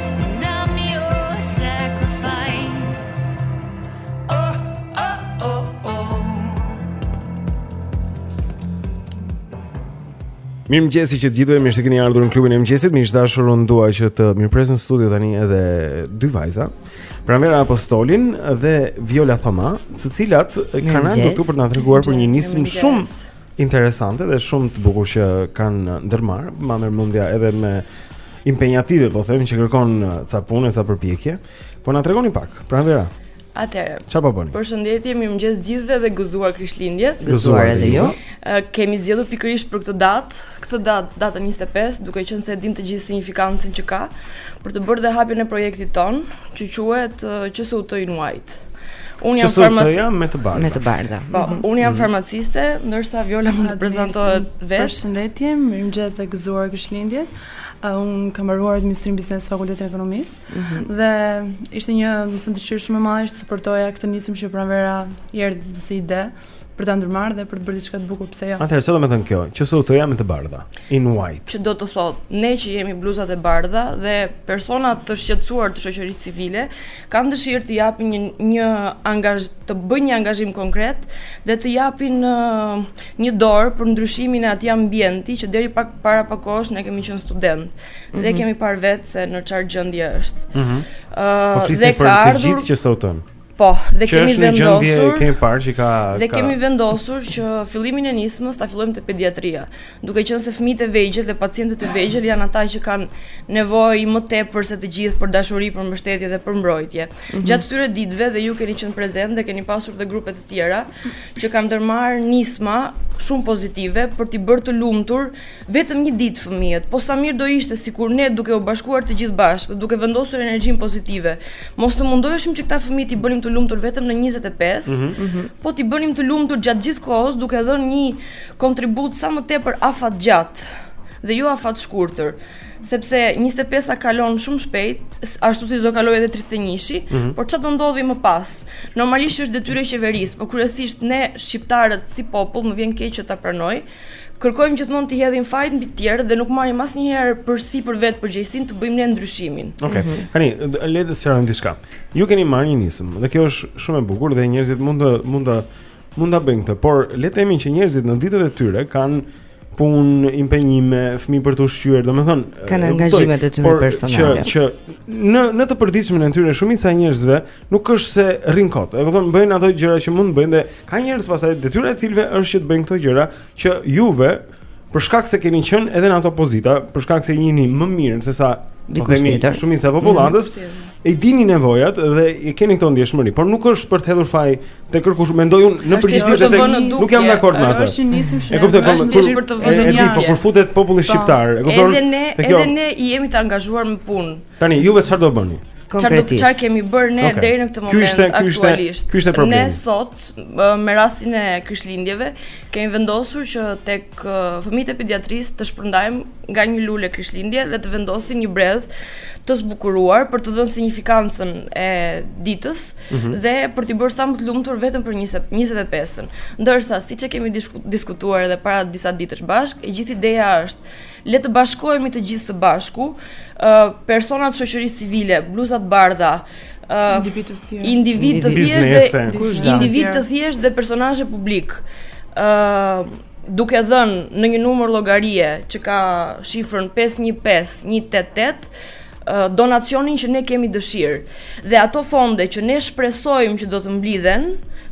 Mirëmëngjesi të gjithëve, mirë se keni ardhur në klubin e mëngjesit Miq të dashur unë dua që të mirëpres në studio tani edhe dy vajza Pranvera Apostolin dhe Viola Thoma Të cilat kanë ardhur këtu për të na treguar për një nismë shumë interesante dhe shumë të bukur që kanë ndërmarrë, ma merr mendja edhe me impenjative po them që kërkon ca punë, ca përpjekje, po na tregoni pak, Pranvera. Atëherë. Çfarë po bëni? Përshëndetje, mirëmëngjes gjithëve dhe gëzuar Krishtlindjet. Gëzuar edhe ju. Jo. Kemi zgjedhur pikërisht për këtë datë, këtë datë, datën 25, duke qenë se e dimë të gjithë sinjifikancën që ka, për të bërë dhe hapjen e projektit tonë, që quhet QSUT in white. Unë jam farmaciste. Që jam me të bardha. Me të bardha. Po, mm -hmm. unë jam mhm. farmaciste, ndërsa Viola mund të prezantohet vetë. Përshëndetje, mirëmëngjes dhe gëzuar Krishtlindjet. Unë kam mbaruar administrim biznes në fakultetin e ekonomisë mm -hmm. dhe ishte një, do të them, dëshirë shumë e madhe të suportoja këtë nismë që Pranverës i erdhi si ide për ta ndërmarrë dhe për të bërë diçka të bukur pse jo. Atëherë, çfarë do të thotë kjo? QSUT-ja me të bardha, in white. Që do të thotë, ne që jemi bluzat e bardha dhe persona të shqetësuar të shoqërisë civile kanë dëshirë të japin një një angazh të bëjnë një angazhim konkret dhe të japin uh, një dorë për ndryshimin e atij ambienti që deri pak para pak kohësh ne kemi qenë studentë mm -hmm. dhe mhm. kemi parë vetë se në çfarë gjendje është. Ëh. Mm -hmm. uh, po flisim për të gjithë QSUT-në. Po, dhe që kemi vendosur. Që është një gjendje kemi parë që ka Dhe ka... kemi vendosur që fillimin e nismës ta fillojmë te pediatria, duke qenë se fëmijët e vegjël dhe pacientët e vegjël janë ata që kanë nevojë më tepër se të gjithë për dashuri, për mbështetje dhe për mbrojtje. Mm -hmm. Gjatë këtyre ditëve dhe ju keni qenë prezentë dhe keni pasur dhe grupe të tjera, që kanë ndërmarrë nisma shumë pozitive për t'i bërë të lumtur vetëm një ditë fëmijët. Po sa mirë do ishte sikur ne duke u bashkuar të gjithë bashkë, duke vendosur energjinë pozitive, mos të mundoheshim që këta fëmijë t'i bënim të lumtur vetëm në 25, mm -hmm. po t'i bënim të lumtur gjatë gjithë kohës duke dhënë një kontribut sa më tepër afatgjatë dhe jo afatshkurtër. sepse njëzet e pesa kalon shumë shpejt, ashtu siç do kalojë edhe tridhjetë e njëshi, mhm. por çfarë do ndodhë më pas? Normalisht është detyrë e qeverisë, por kryesisht ne shqiptarët si popull më vjen keq që ta pranoj, kërkojmë gjithmonë t'i hedhim fajet mbi të tjerët dhe nuk marrim asnjëherë përsi për vetë përgjegjësinë të bëjmë ne ndryshimin. Okej. Mhm. Tani, le të sqarojmë diçka. Ju keni marrë një nismë dhe kjo është shumë e bukur dhe njerëzit mund të mund të mund ta bëjnë këtë, por le të themi që njerëzit në ditët e tyre kanë punë, impenjime, fëmijë për të ushqyer, domethënë kanë angazhimet e tyre personale. Që që në në të përditshmën e tyre shumica e njerëzve nuk është se rrin kot. E kupton, bëjnë ato gjëra që mund të bëjnë dhe ka njerëz pastaj detyra e cilëve është që të bëjnë këto gjëra që juve për shkak se keni qenë edhe në ato pozita, për shkak se jeni më mirë sesa po themi shumica e popullatës, mm -hmm. i dini nevojat dhe i keni këto ndjeshmëri, por nuk është për të hedhur faj te kërkush, mendoj unë në përgjithësi se nuk jam dakord me atë. E kuptoj, po është për të vënë në një. Po kur futet populli po. shqiptar, e kupton? Edhe ne, edhe ne jemi të angazhuar me punë. Tani juve çfarë do bëni? Çfarë do çfarë kemi bërë ne okay. deri në këtë moment ky ishte, aktualisht? Ky ishte, ky ishte problemi. Ne sot me rastin e Krishtlindjeve Kemi vendosur që tek fëmijët e pediatrisë të shpërndajmë nga një lule Krishtlindje dhe të vendosim një bredh të zbukuruar për të dhënë sinjifikancën e ditës mm -hmm. dhe për t'i bërë sa më të lumtur vetëm për 25-ën. Ndërsa, siç e kemi diskutuar edhe para disa ditësh bashkë, e gjithë ideja është Le të bashkohemi të gjithë së bashku, personat e shoqërisë civile, bluzat e bardha, individë të thjeshtë dhe personazhe publikë. ë duke dhënë në një numër llogarie që ka shifrën 515 188 donacionin që ne kemi dëshirë dhe ato fonde që ne shpresojmë që do të mblidhen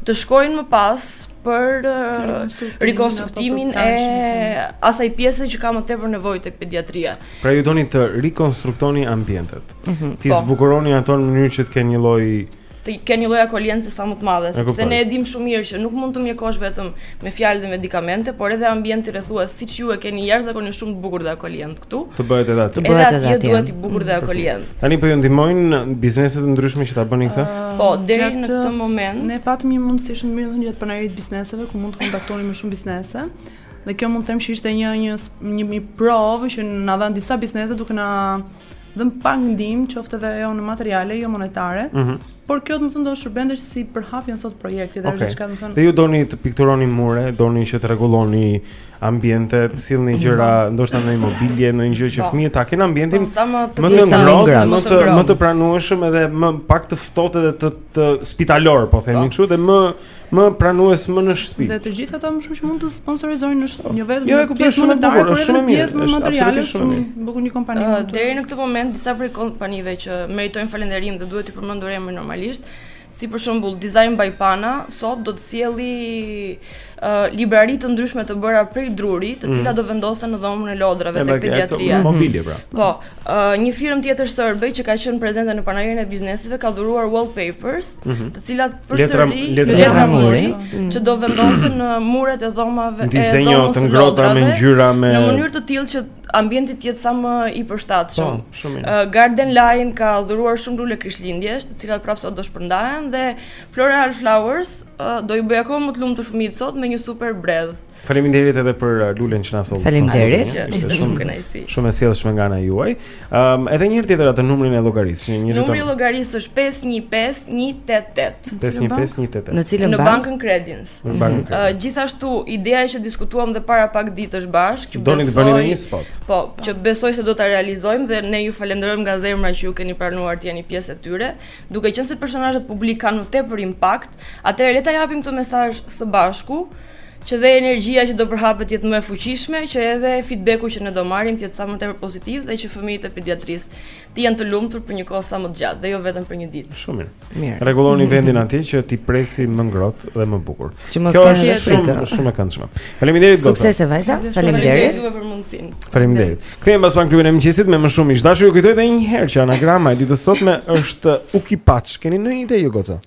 të shkojnë më pas për rikonstruktimin e asaj pjese që ka më tepër nevojë tek pediatria. Pra ju doni të rikonstruktoni ambientet. Mm -hmm, t'i po. zbukuroni ato në mënyrë që të kenë një lloj akolience sa më të madhe, sepse ne e dimë shumë mirë që nuk mund të mjekosh vetëm me fjalë dhe medikamente, por edhe ambienti rrethues, siç ju e keni jashtëzakonisht shumë të bukur dhe akolient. këtu. Të bëhet edhe aty. Edhe aty jo duhet i bukur dhe akolient. Tani po ju ndihmojnë biznese të ndryshme që ta bëni këtë? Ah, po, deri në këtë moment ne patëm një mundësi shumë të mirë gjatë panairit të bizneseve ku mund të kontaktonim me shumë biznese. Dhe kjo mund të them që ishte një një një, një provë që na dhanë disa biznese duke na dhënë pak ndihmë, qoftë edhe jo në materiale, jo monetare. Mm -hmm. Por kjo domethënë do të shërbente dhe si përhapje e këtij projekti dhe është diçka domethënë. Dhe ju doni të pikturoni mure, doni që të rregulloni ambientet, sillni mm. gjëra, ndoshta ndonjë mobilje, ndonjë gjë që po. fëmijët ta kenë ambientin po, më të ngrohtë, më të më të pranueshëm edhe më pak të ftohtë edhe të të spitalor, po themi po. kështu, dhe më më pranues më në shtëpi. Dhe të gjithë ata më shumë që mund të sponsorizojnë në shtëpi, jo vetëm jo, në pjesë monetare, është shumë mirë, është absolutisht shumë mirë. Bukur një kompani. Uh, deri në këtë moment disa prej kompanive që meritojnë falënderim dhe duhet të përmendur emrin normalisht, si për shembull Design by Pana, sot do të sjellë uh, librari të ndryshme të bëra prej druri, të mm. cilat do vendosen në dhomën e lodrave tek pediatria. Mm. Mobilje pra. Po, uh, një firmë tjetër serbe që ka qenë prezente në panairin e bizneseve ka dhuruar wallpapers Mhm. të cilat përsëri letra muri mhm. që do vendosen në muret e dhomave me dizenjo të ngrohta me ngjyra me në mënyrë të tillë që ambienti të jetë sa më i përshtatshëm. Po, shumë mirë. Garden Line ka dhuruar shumë lule Krishtlindjesh, të cilat prapë sot do shpërndahen dhe Floral Flowers do i bëjë akoma më të lumtur fëmijët sot me një super bredh. Faleminderit edhe për uh, lulen që na solli. Faleminderit. Ishte shumë kënaqësi. Shumë e sjellshme nga ana juaj. Ëm ehm, um, edhe një herë tjetër atë numrin e llogarisë, një një Numri i llogarisë është 515188. 515188. Në cilën bankë? Në bankën Credins. Në bankën Credins. Uh, gjithashtu ideja që diskutuam dhe para pak ditësh bashkë, që doni të bëni një spot. Po, që besoj se do ta realizojmë dhe ne ju falenderojmë nga zemra që ju keni pranuar të jeni pjesë e tyre, duke qenë se personazhet publikë kanë më tepër impakt, atëherë le ta japim këtë mesazh së bashku. që dhe energjia që do përhapet të jetë më e fuqishme, që edhe feedbacku që ne do marrim të jetë sa më tepër pozitiv dhe që fëmijët e pediatrisë të jenë të lumtur për një kohë sa më të gjatë dhe jo vetëm për një ditë. Shumë mirë. Mirë. Rregulloni mhm. vendin atje që t'i presë më ngrohtë dhe më bukur. Kjo është shumë shumë e këndshme. Faleminderit goca. Suksese vajza. Faleminderit juve për mundësinë. Faleminderit. Kthehem pas pak në klubin e mëngjesit me më shumë, miq të dashur. Ju kujtoj edhe një herë që anagrama e ditës sotme është Ukipaç. Keni ndonjë ide ju goca?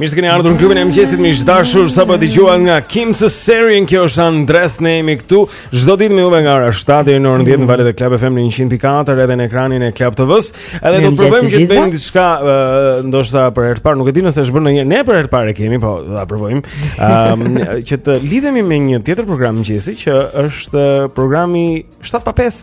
Mirë se keni ardhur në klubin e mëngjesit miq të dashur sapo dëgjuat nga Kim Cesarion kjo është Undressed ne jemi këtu çdo ditë me juve nga ora 7 deri në orën 10 në valët e Club FM në 104 edhe në ekranin e Club TV-s edhe do të provojmë që të bëjmë diçka ndoshta për herë të parë nuk e di nëse është bërë ndonjëherë ne për herë të parë e kemi po do ta provojmë um, që të lidhemi me një tjetër program mëngjesi që është programi 7 pa 5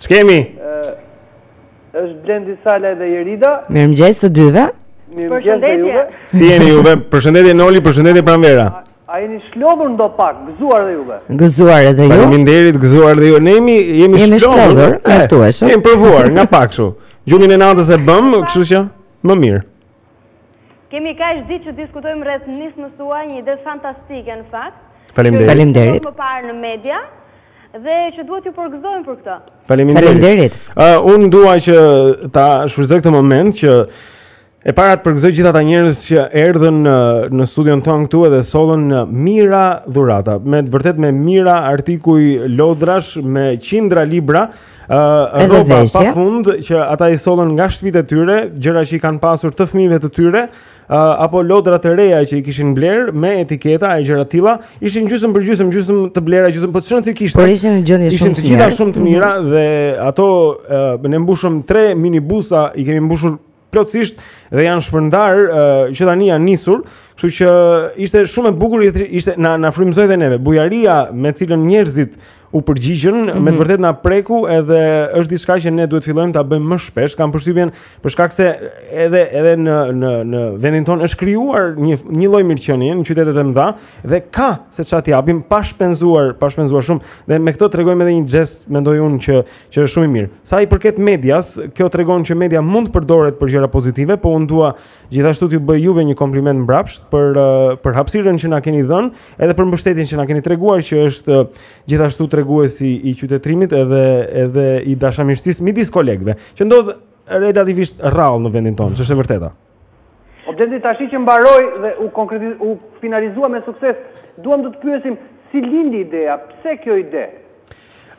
Ç'kemi? Është Blendi Sala dhe Jerida. Mirëmëngjes të dyve. Përshëndetje. Si jeni juve? Përshëndetje Noli, përshëndetje Pranvera. A jeni shlodhur ndopak, gëzuar dhe juve? Gëzuar edhe ju. Faleminderit, gëzuar dhe ju. Ne jemi jemi shlodhur, ashtu është. Kemë provuar nga pak kështu. Gjumin e natës e bëmë, kështu që më mirë. Kemi kaq ditë që diskutojmë rreth nismës tuaj, një ide fantastike në fakt. Faleminderit. Faleminderit. Më parë në media dhe që duhet t'ju përgëzojmë për këtë. Faleminderit. Uh, unë dua që ta shfrytëzoj këtë moment që e para të përgëzoj gjithë ata njerëz që erdhën në në studion tonë këtu edhe sollën mijëra dhurata. Me të vërtet me mijëra artikuj lodrash me qindra libra Ëh, uh, rroba pa fund që ata i sollën nga shtëpitë e tyre, gjëra që i kanë pasur të fëmijëve të tyre, uh, apo lodra të reja që i kishin blerë me etiketa e gjëra të tilla, ishin gjysmë për gjysmë, gjysmë të blera, gjysmë po ç'rëndësi kishte. Por ishin në gjendje shumë të mira. Ishin të gjitha shumë të mira mhm. dhe ato uh, ne mbushëm tre minibusa, i kemi mbushur plotësisht dhe janë shpërndarë uh, që tani janë nisur, kështu që ishte shumë e bukur ishte na na frymëzoi dhe neve. Bujaria me të cilën njerëzit u përgjigjën, mm -hmm. me të mhm. vërtet na preku edhe është diçka që ne duhet të fillojmë ta bëjmë më shpesh. Kam përshtypjen për shkak se edhe edhe në në në vendin tonë është krijuar një një lloj mirëqenie në qytetet e mëdha dhe ka se ça të japim pa shpenzuar, pa shpenzuar shumë dhe me këtë tregojmë edhe një gest, mendoj unë që Që është shumë i mirë. Sa i përket medias, kjo tregon që media mund të përdoret për gjëra pozitive, po unë dua gjithashtu t'ju bëj juve një kompliment mbrapsht për eh, për hapësirën që na keni dhënë, edhe për mbështetjen që na keni treguar që është eh, gjithashtu treguesi i qytetërimit edhe edhe i dashamirësisë midis kolegëve, që ndodh relativisht rrallë në vendin tonë, ç'është e vërteta. Objekti tashi që mbaroi dhe u konkretizua, u finalizua me sukses, duam të të pyesim si lindi ideja, pse kjo ide?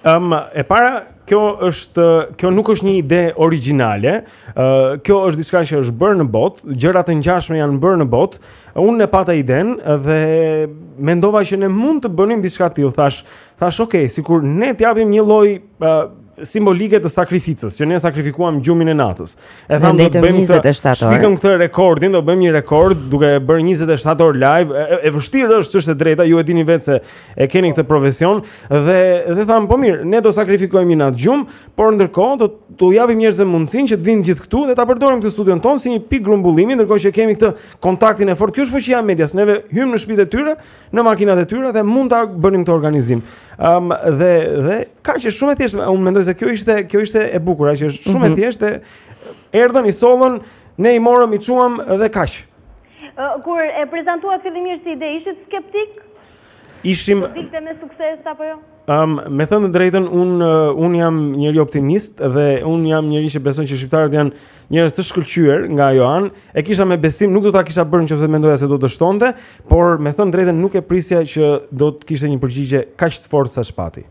Ëm, um, e para, kjo është, kjo nuk është një ide origjinale. Ë, uh, kjo është diçka që është bërë në botë, gjëra të ngjashme janë bërë në botë. Unë e pata idenë dhe mendova që ne mund të bënim diçka të tillë, thash Thash, ok, sikur ne t'japim një lloj uh, simbolike të sakrificës, që ne sakrifikuam gjumin e natës. E thamë do të bëjmë 27 orë. Shpikëm këtë rekordin, do bëjmë një rekord duke e bërë 27 orë live. E, e vështirë është, ç'është e drejta, ju e dini vetë se e keni këtë profesion dhe dhe thamë po mirë, ne do sakrifikojmë një natë gjumë, por ndërkohë do t'u japim njerëzve mundësinë që të vijnë gjithë këtu dhe ta përdorim këtë studion tonë si një pikë grumbullimi, ndërkohë që kemi këtë kontaktin e fortë. Kjo është fuqia e medias. Neve hyjmë në shtëpitë e tyre në makinat e tyre dhe mund ta bënim këtë organizim. Ëm um, dhe dhe kaq, është shumë e thjeshtë, unë mendoj se kjo ishte kjo ishte e bukura, që është shumë mm -hmm. e mhm. thjeshtë. Erdhën i sollën, ne i morëm, i çuam dhe kaq. Kur e prezantuat fillimisht si ide, ishit skeptik? Ishim... Të me sukses, apo jo? Um, me thënë të drejtën, unë un jam njeri optimist dhe unë jam njeri që beson që shqiptarët janë njerëz të shkëlqyer nga ajo anë. E kisha me besim, nuk do ta kisha bërë në qoftë se mendoja se do dështonte, por me thënë të drejtën nuk e prisja që do të kishte një përgjigje kaq të fortë sa ç'pati.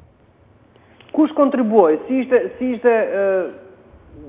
Kush kontribuoi? Si ishte, si ishte uh,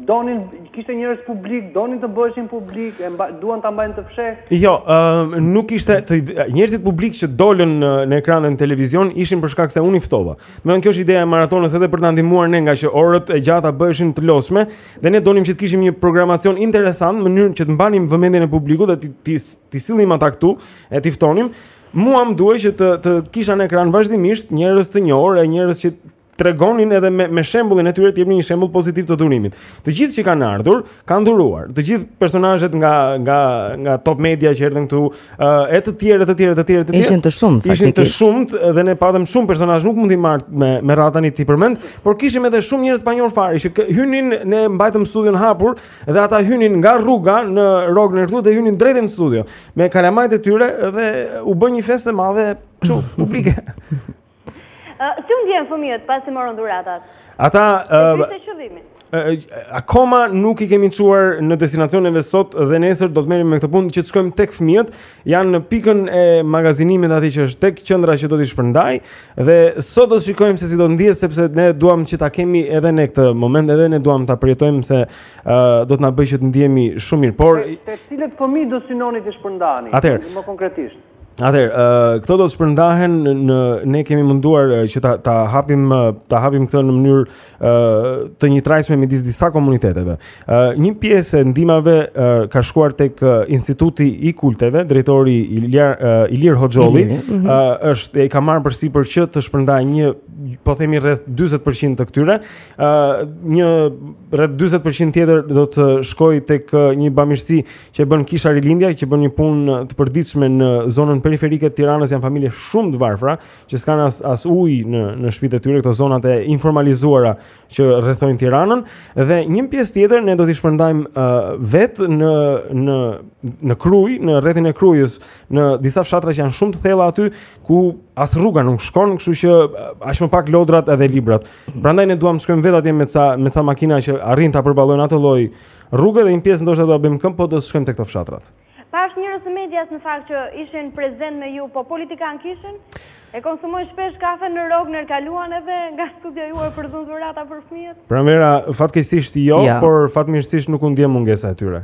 Donin, kishte njerëz publikë, donin të bëheshin publikë, e mba, duan ta mbajnë të fshehtë. Jo, uh, nuk ishte të, njerëzit publikë që dolën në, në ekranin e televizionit ishin për shkak se unë i ftova. Domethënë kjo është ideja e maratonës edhe për ta ndihmuar ne ngaqë orët e gjata bëheshin të lodhshme dhe ne donim që të kishim një programacion interesant në mënyrë që të mbanim vëmendjen e publikut dhe t'i t'i t'i sillnim ata këtu e t'i ftonim. Mua m'duhej që të të kisha në ekran vazhdimisht njerëz të njohur e njerëz që tregonin edhe me me shembullin e tyre të jepnin një shembull pozitiv të dhurimit. Të gjithë që kanë ardhur, kanë dhuruar. Të gjithë personazhet nga nga nga Top Media që erdhën këtu, e të tjerë, të tjerë, të tjerë, të tjerë. Ishin të shumtë faktikisht. Ishin të shumtë dhe ne patëm shumë personazhe, nuk mund t'i marr me me radhë tani t'i përmend, por kishim edhe shumë njerëz të panjohur fare. Që hynin ne mbajtëm studion hapur dhe ata hynin nga rruga në Rogner këtu dhe hynin drejt në studio me kalamajtë e tyre dhe u bë një festë e madhe kështu publike. Si u ndjenë fëmijët pasi morën dhuratat? Ata... Akoma nuk i kemi çuar në destinacion, neve sot dhe nesër do të merremi me këtë punë që të shkojmë tek fëmijët Janë në pikën e magazinimit aty që është tek qendra që do t'i shpërndajë Dhe sot do të shikojmë se si do të ndihen sepse ne duam që ta kemi edhe ne këtë moment Edhe ne duam ta përjetojmë se do të na bëjë që të ndihemi shumë mirë Por... Te cilët fëmijë do synoni t'i shpërndani? Atëherë... Më konkretisht? Atëherë, uh, këto do të shpërndahen në ne kemi munduar uh, që ta ta hapim uh, ta hapim këtë në mënyrë uh, të njëtrajtshme midis disa komuniteteve. Uh, një pjesë e ndihmave uh, ka shkuar tek uh, Instituti i Kulteve, drejtori Ilir uh, Ilir Hoxholli, uh, mhm. është i ka marrë përsipër që të shpërndajë një po themi rreth 40% të këtyre. Ë uh, një rreth 40% tjetër do të shkojë tek uh, një bamirësi që e bën Kisha Rilindja, që bën një punë të përditshme në zonën periferike të Tiranës, janë familje shumë të varfra, që s'kanë as, as ujë në, në shpitë e tyre, këto zonat e informalizuara që rrethojnë Tiranën, dhe një pjesë tjetër ne do t'i shpërndajmë uh, vetë në, në, në Krujë, në rrethin e Krujës, në disa fshatra që janë shumë të thella aty, ku as rruga nuk shkon, kështu që aq më pak lodrat edhe librat. Prandaj ne duam të shkojmë vetë atje me ca me ca makina që arrijnë ta përballojnë atë lloj Rruge dhe një pjesë ndoshta do ta bëjmë këmbë, po do të shkojmë tek këto fshatrat. Pashë njerëz të medias në fakt që ishin prezent me ju, po politikanë kishin? E konsumojnë shpesh kafen në Rogner, kaluan edhe nga studioja juaj për të dhënë dhurata për fëmijët? Pranvera, fatkeqësisht jo, ja. por fatmirësisht nuk u ndje mungesa e tyre.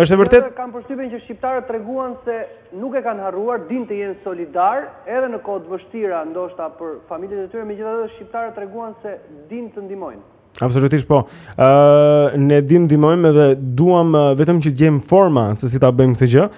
Është e vërtetë? Kam përshtypjen që shqiptarët treguan se nuk e kanë harruar, dinë të jenë solidarë edhe në kohë të vështira ndoshta për familjet e tyre, megjithatë shqiptarët treguan se dinë të ndihmojnë. Absolutisht po. Ë uh, ne dimë të ndihmojmë dhe duam uh, vetëm që të gjejmë forma se si ta bëjmë këtë gjë.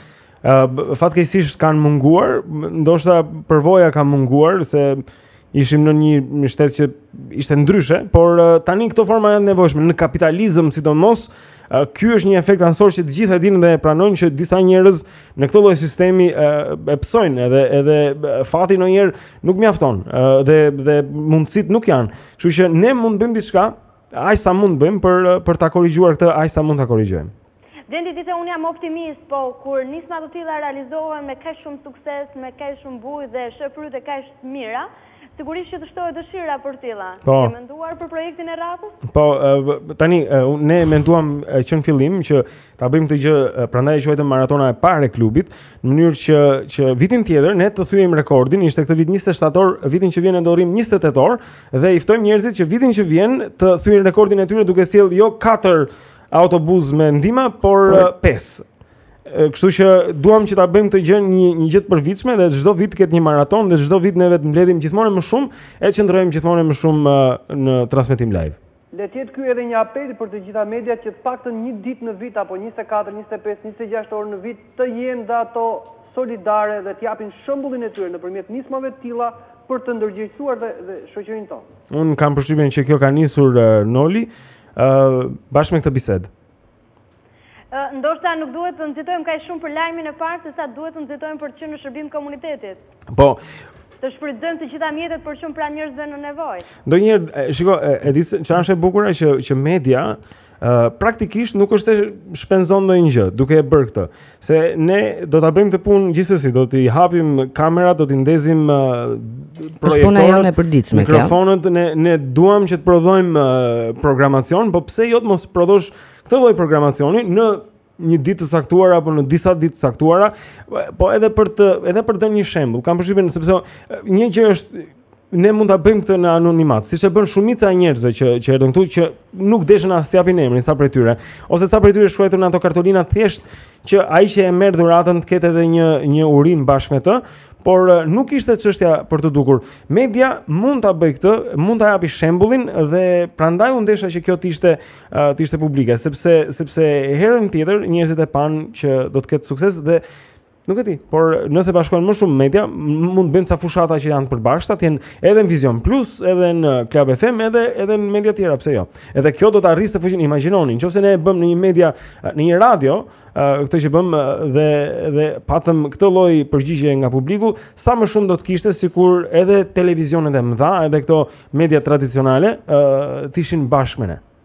Ë uh, fatkeqësisht kanë munguar, ndoshta përvoja ka munguar se uh, ishim në një shtet që ishte ndryshe, por uh, tani këto forma janë të nevojshme në kapitalizëm sidomos. Uh, ky është një efekt anësor që të gjithë e dinë dhe e pranojnë që disa njerëz në këtë lloj sistemi uh, e pësojnë edhe edhe fati ndonjëherë nuk mjafton dhe dhe mundësitë nuk janë. Kështu që ne mund të bëjmë diçka, aq sa mund të bëjmë për për ta korrigjuar këtë, aq sa mund ta korrigjojmë. Blendi ti the unë jam optimist po kur nisma të tilla realizohen me kaq shumë sukses me kaq shumë bujë dhe fryte kaq të mira sigurisht që të shtohet dëshira për të tilla po. ke menduar për projektin e radhës? Po tani ne menduam që në fillim që ta bëjmë këtë gjë prandaj e quajtëm maratona e parë e klubit në mënyrë që që vitin tjetër ne të thyejmë rekordin ishte këtë vit 27 orë vitin që vjen ne do rrimë 28 orë dhe i ftojmë njerëzit që vitin që vjen të thyejnë rekordin e tyre duke sjellë jo 4 autobusë me ndihma, por 5. Kështu që duam që ta bëjmë këtë gjë një një gjë të përvitshme dhe çdo vit të ketë një maratonë dhe çdo vit neve të mbledhim gjithmonë më shumë e qëndrojmë gjithmonë më shumë në transmetim live. Le të jetë ky edhe një apel për të gjitha mediat që të paktën një ditë në vit apo 24, 25, 26 orë në vit të jenë dhe ato solidare dhe të japin shembullin e tyre nëpërmjet nismave të tilla për të ndërgjegjësuar dhe, dhe shoqërinë tonë. Unë kam përshtypjen që kjo ka nisur uh, Noli, bashkë me këtë bisedë. Ndoshta nuk duhet të nxitojmë kaq shumë për lajmin e parë se sa duhet të nxitojmë për të qenë në shërbim komunitetit. Po, të shfrytëzojmë të gjitha mjetet për shumë pranë njerëzve në nevojë. Ndonjëherë, shiko, e di se çfarë është e bukura që që media ë uh, praktikisht nuk është se shpenzon ndonjë gjë duke e bërë këtë. Se ne do ta bëjmë këtë punë gjithsesi, do t'i hapim kamerat, do t'i ndezim uh, projektorët, mikrofonët, ne ne duam që të prodhojmë uh, programacion, po pse jo të mos prodhosh këtë lloj programacioni në një ditë të caktuar apo në disa ditë të caktuara, po edhe për të edhe për të dhënë një shembull. Kam përshtypjen sepse uh, një gjë është Ne mund ta bëjmë këtë në anonimat, siç e bën shumica e njerëzve që që erdhën këtu që nuk deshën as të japin emrin ca prej tyre, ose ca prej tyre shkruajtën në ato kartolina thjesht që ai që e merr dhuratën të ketë edhe një një urim bashkë me të, por eh, nuk ishte çështja për t'u dukur. Media mund ta bëjë këtë, mund ta japi shembullin dhe prandaj unë desha që kjo të ishte eh, të ishte publike, sepse sepse herën tjetër njerëzit e panë që do të ketë sukses dhe Nuk e di, por nëse bashkohen më shumë media, mund të bëjmë ca fushata që janë të përbashkëta, të jenë edhe në Vizion Plus, edhe në Club FM, edhe edhe në media të tjera, pse jo. Edhe kjo do ta rriste fuqinë, imagjinoni, qoftë se ne e bëmë në një media, në një radio, këtë që bëmë dhe dhe patëm këtë lloj përgjigje nga publiku, sa më shumë do të kishte sikur edhe televizionet e mëdha, edhe këto media tradicionale, ë, të ishin bashkë me ne.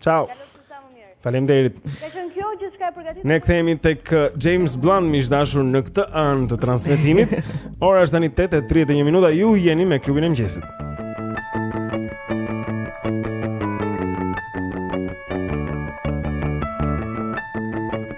Ciao. Faleminderit. Ka qenë gjithçka e përgatitur. Ne kthehemi tek uh, James Blunt miq të dashur në këtë anë të transmetimit. Ora është tani 8:31 minuta. Ju jeni me klubin e mëngjesit.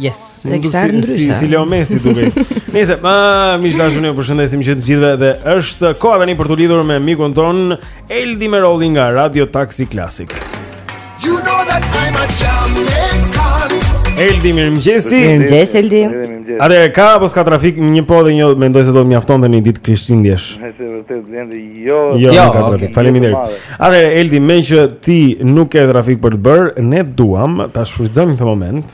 Yes. Nuk do të si si Leo Messi duke. Nëse më miq të dashur ne ju përshëndesim që të gjithëve dhe është koha tani për t'u lidhur me mikun tonë Eldi Merolli nga Radio Taxi Classic. You know that I'm a champion. Eldi mirëmëngjes. Mirëmëngjes Blendi. Ore ka apo s'ka trafik një po dhe një mendoj se do të mjaftonte në një ditë krishtlindjesh. Është vërtet Blendi jo. Jo, jo ka trafik. Faleminderit. Ore Eldi meqë ti nuk ke trafik për të bërë, ne duam ta shfrytëzojmë këtë moment.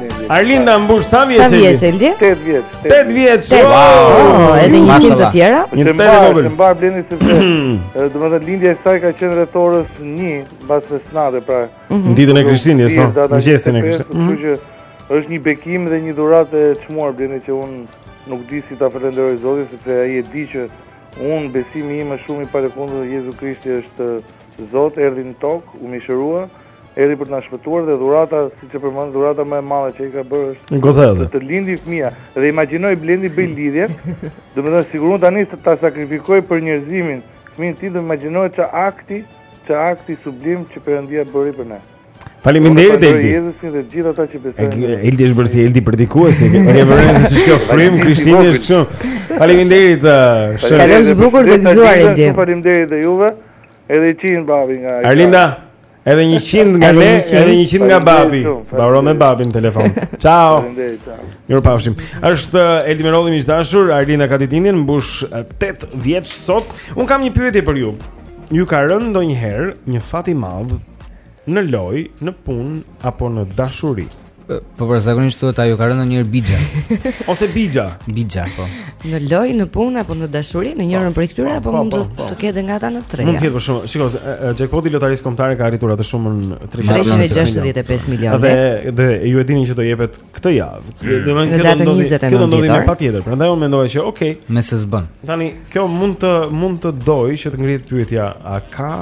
Arlinda mbush sa vjeç? Sa vjeç Eldi? 8 vjeç. 8 vjeç. Wow, edhe një çim të tjera. Një të vogël. Të mbarë Blendi sepse domethënë lindja e saj ka qenë rreth orës 1 mbas mesnate, pra. Mhm. Ditën e Krishtlindjes, po. Mëngjesin e Krishtlindjes. Kështu mhm. që është një bekim dhe një dhuratë e çmuar Blendi që unë nuk di si ta falenderoj Zotin sepse ai e di që unë besimi im është shumë i palëkundur dhe Jezu Krishti është Zot, erdhi në tokë, u mishërua Erdhi për të na shpëtuar dhe dhurata, siç e përmend, dhurata më e madhe që i ka bërë është Goxha e dhe. Të lindi fëmija. Dhe imagjino Blendi bëj lidhjen, domethënë siguron tani se ta sakrifikoj për njerëzimin. Fëmijën ti dhe imagjino ça akti, ça akti sublim që Perëndia bëri për ne. Faleminderit Eldi. Jezusin dhe gjithë ata që besojnë. Eldi është bërë si Eldi predikues, e ke vënë re ç'është kjo frymë Krishti në është kështu. Faleminderit. Uh, Kalon bukur, gëzuar Eldi. Faleminderit dhe juve. Edhe një qind babi ka Arlinda, edhe një qind nga ne, edhe një qind nga babi Pa urojeni babin në telefon Ciao Mirupafshim është eh, Eldi Merolli miq të dashur, Arlinda ka ditëlindjen, mbush 8 eh, vjeç sot Unë kam një pyetje për ju Ju ka rënë ndonjëherë një fat i madh Në lojë, në punë apo në dashuri? Po pra zakonisht thuhet ajo ka rënë një bixha. Ose bixha, bixha po. Në lojë, në punë apo në dashuri, në njërin prej këtyre po, apo po, mund po, të të ketë nga ata në tre. Mund të jetë për shkak, shikoj, jackpoti i lotarisë kombëtare ka arritur atë shumën 365 milionë. Dhe dhe ju e dini që do jepet këtë javë. Do të thotë që do të ketë ndonjë patjetër. Prandaj unë mendoj që okay, me se s'bën. Tani kjo mund të mund të dojë që të ngrihet pyetja, a ka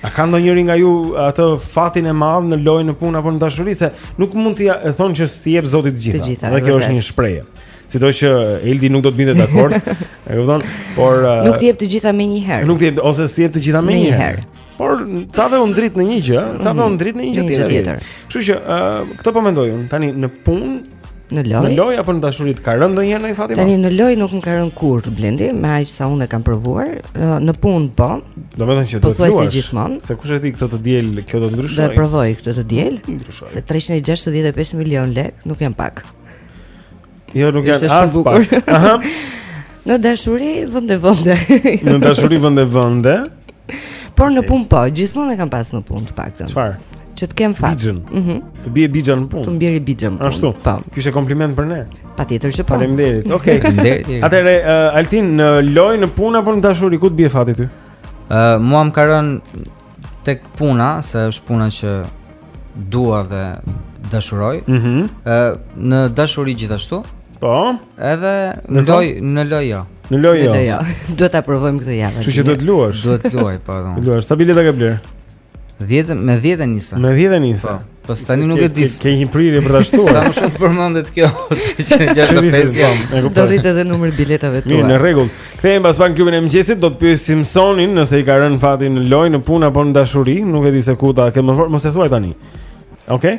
A ka ndonjëri nga ju atë fatin e madh në lojë në punë apo në dashuri se nuk mund t'i thonë që s'i jep Zoti të gjitha. Të gjitha dhe kjo është një shprehje. Sido që Eldi nuk do të binte dakord, e kupton? Por uh, nuk t'i jep të gjitha menjëherë. Nuk t'i jep ose s'i jep të gjitha menjëherë. Por cave u ndrit në një gjë, cave u mhm. ndrit në një gjë tjetër. Kështu që uh, këtë po mendoj unë tani në punë Në lojë. Në lojë apo në dashuri të ka rënë ndonjëherë një fat i madh? Tani në lojë nuk më ka rënë kurrë Blendi, me aq sa unë e kam provuar, në punë po. Domethënë që do të luash. gjithmonë. Se kush e di këtë të diel, kjo do të ndryshojë. Do e provoj këtë të diel. Ndryshoj. Se 365 milion lek nuk janë pak. Jo, nuk janë aspak. Aha. Në dashuri vende vende. Në dashuri vende vende. Por në punë po, gjithmonë e kam pas në punë të paktën. Çfarë? Që të kem fat. Bixhën. Mhm. Mm të bie bixha në punë. Të më bjerë bixha. Ashtu. Po. Ky është kompliment për ne. Patjetër që po. Faleminderit. Okej. Okay. Faleminderit. Atëherë uh, Altin në lojë në punë apo në dashuri ku të bie fati ty? Ë uh, mua më ka rën tek puna, se është puna që dua dhe dashuroj. Mhm. Mm Ë uh, në dashuri gjithashtu. Po. Edhe në lojë, në lojë jo. Në lojë jo. jo. Duhet ta provojmë këtë javë. Kështu që duhet të luash. Duhet të luaj, po. Luash, sa bileta ke blerë? 10 me 10 e nisa. Me 10 e nisa. Po. Po tani nuk e di. Ke një prirje për ta shtuar. Sa më shumë përmendet kjo. Do rritet edhe numri i biletave të tua. Mirë, në rregull. Kthehemi pas pak në klubin e mëngjesit, do të pyesim Sonin nëse i ka rënë fati në lojë, në punë apo në dashuri, nuk e di se ku ta ke më fort, mos e thuaj tani. Okej?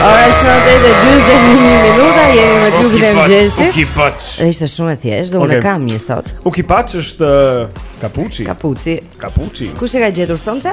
Ora është nëntë e 21 minuta, jemi me klubin e mëngjesit Uki Pac Dhe ishte shumë e thjeshtë, dhe unë okay. kam një sot Uki Pac është uh, kapuçi Kapuçi Kapuçi Kush e ka gjetur sonte?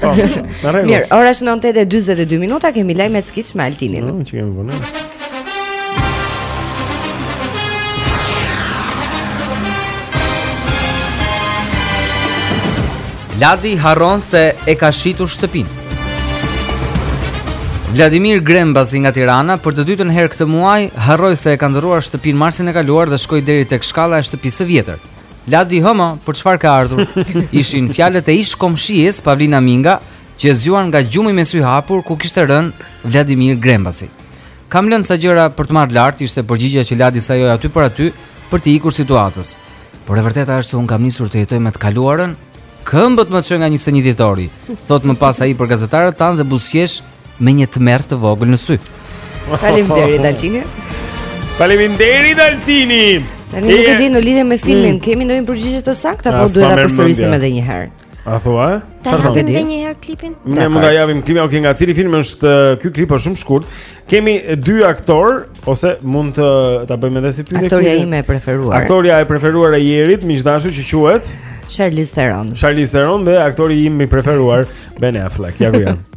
Po, në rregull. Mirë, ora është 9:42 minuta, kemi lajmet skiç me Altinin. Nuk mm, kemi vonesë. Ladi harron se e ka shitur shtëpinë. Vladimir Grembasi nga Tirana për të dytën herë këtë muaj harroi se e ka ndërruar shtëpinë marsin e kaluar dhe shkoi deri tek shkalla e shtëpisë së vjetër. Ladi hëmë, për çfarë ke ardhur? Ishin fjalët e ish-komshies Pavlina Minga, që e zgjuan nga gjumi me sy hapur ku kishte rënë Vladimir Grembasi. Kam lënë ca gjëra për të marrë lart, ishte përgjigja që Ladi sajoi aty për aty për t'i ikur situatës. Por e vërteta është se unë kam nisur të jetoj me të kaluarën, Këmbët më çojnë nga njëzet e një dhjetori, thotë më pas ai për gazetarët tanë dhe buzëqesh me një tmerr të vogël në sy. Faleminderit Altini. Faleminderit Altini. Tani nuk e di në lidhje me filmin, mm. kemi ndonjë përgjigje të saktë apo duhet ta përsërisim edhe një herë? A thua? Ta hapim edhe një herë klipin. Ne mund ta japim klipin, okay, nga cili film është ky klip është shumë i shkurtër. Kemi dy aktorë ose mund ta bëjmë edhe si pyetje. Aktorja ime e preferuar. Aktorja e preferuar e Jerit, miq të dashur që quhet Charlize Theron. Charlize Theron dhe aktori im i preferuar Ben Affleck. Ja ku janë.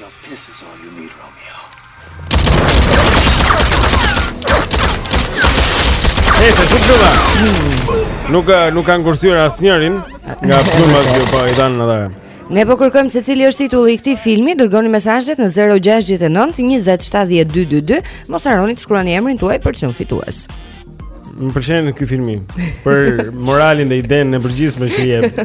Now this is all you need, Romeo. Hey, sa shumë plumba Nuk, eh, nuk kanë kursyre asnjërin Nga plumbat asë kjo pa i tanë në dajë Ne po kërkojmë se cili është titulli i këtij filmi, dërgoni mesazhet në 069 20 70 222, mos harroni të shkruani emrin tuaj për të qenë fitues. Më pëlqen ky filmi për moralin dhe idenë e përgjithshme që jep.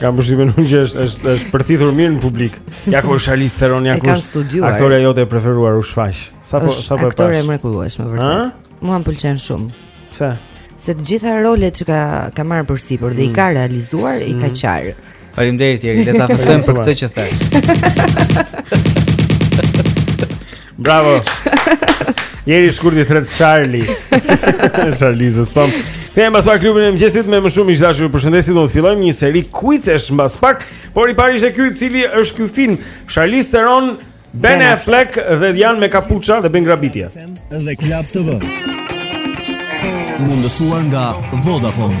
Kam përshtypjen unë që është është është përthithur mirë në publik. Ja ku është Charlize Theron, ja ku është aktorja jote e preferuar u shfaq. Sa po sa po. Aktorja e mrekullueshme vërtet. Mua më pëlqen shumë. Pse? Se të gjitha rolet që ka ka marrë përsipër dhe i mm. ka realizuar, i ka mm. qarë. Faleminderit Jeri, le ta ftojmë për këtë që the. Bravo. Jeri shkurt i thërret Charlie. Charlie zë spam. Kthehemi pas pak klubin e mëngjesit me më shumë miq të dashur ju përshëndesim do të fillojmë një seri quizesh mbas pak, por i pari ishte ky, cili është ky film Charlize Theron, Ben Affleck dhe janë me kapuça dhe bëjnë grabitje. Dhe Club TV. Mundësuar nga Vodafone.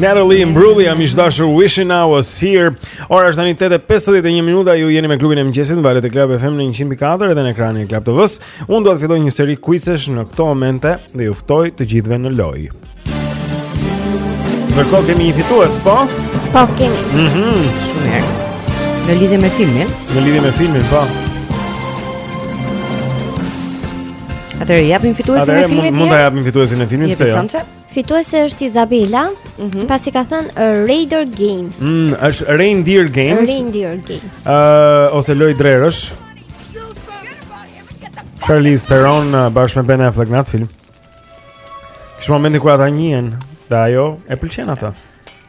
Natalie Imbruglia, miq të dashur Wishing I was here. Ora është tani 8:51 minuta, ju jeni me klubin e mëngjesit në valët e Club FM në 104 edhe në ekranin e Club TV-s. Unë do të filloj një seri kuizesh në këto momente dhe ju ftoj të gjithëve në lojë. Ndërkohë kemi një fitues, po? Po kemi. Mhm. Mm Shumë mirë. Në lidhje me filmin? Në lidhje me filmin, po. Atëherë japim fituesin e filmit. Mund ta japim fituesin e filmit pse jo? Fituese është Izabela, mm -hmm. pasi ka thënë uh, Raider Games. Mm, është Reindeer Games. Reindeer Games. Ë uh, ose lojë drerësh. Charlize Theron uh, bashkë me Ben Affleck në atë film. Ishte momenti kur ata njihen dhe ajo e pëlqen ata.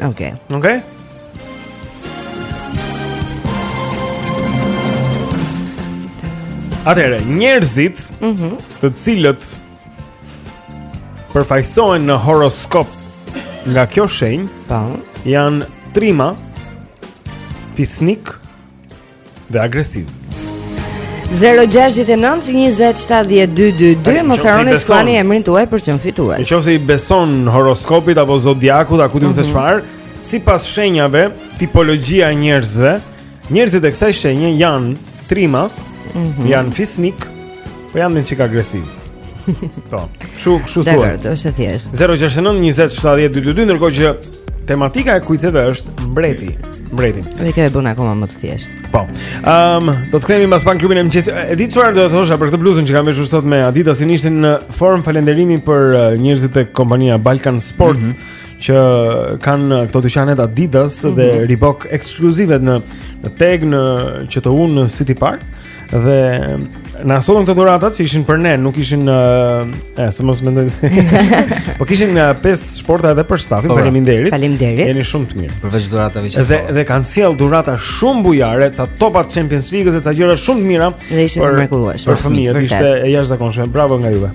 Okej. Okay. Okej. Okay? Atëherë, njerëzit, mm -hmm. të cilët përfaqësohen në horoskop nga kjo shenjë, po, janë trima, fisnikë, dhe agresivë. 0-6-9-20-70-222 Mos harroni të shkruani emrin tuaj për të qenë fitues. Në qoftë se i beson horoskopit apo zodiakut a kupton mm -hmm. se çfarë mhm. Sipas shenjave, tipologjia e njerëzve Njerëzit e kësaj shenje janë trima mm -hmm. Janë fisnikë Po janë një çikë agresivë Po, kështu, kështu thuaj Dekar, të është e thjeshtë 0-6-9-20-70-222 Ndërkohë që Tematika e kuizeve është mbreti. Mbreti. Dhe kjo e bën akoma më të thjeshtë. Po. Ëm, um, do të kthehemi mbas pak në klubin e mëngjesit. E di çfarë do të thosha për këtë bluzën që kam veshur sot me Adidas, që ishin në formë falënderimi për uh, njerëzit te kompania Balkan Sport mm -hmm. që kanë uh, këto dyqanet Adidas mm -hmm. dhe mhm. Reebok ekskluzive në në TEG, në QTU-në, në City Park. Dhe na sollën këto dhuratat që ishin për ne, nuk ishin ë, uh, se mos mendoj. po kishin uh, pesë shporta edhe për stafin, po, pra. faleminderit. Faleminderit. Jeni shumë të mirë. Përveç dhuratave që. Dhe dhe kanë sjellë dhurata shumë bujare, ca topa të Champions League-s, ca gjëra shumë të mira. Dhe ishin të mrekullueshme. Për fëmijët ishte e jashtëzakonshme. Bravo nga juve.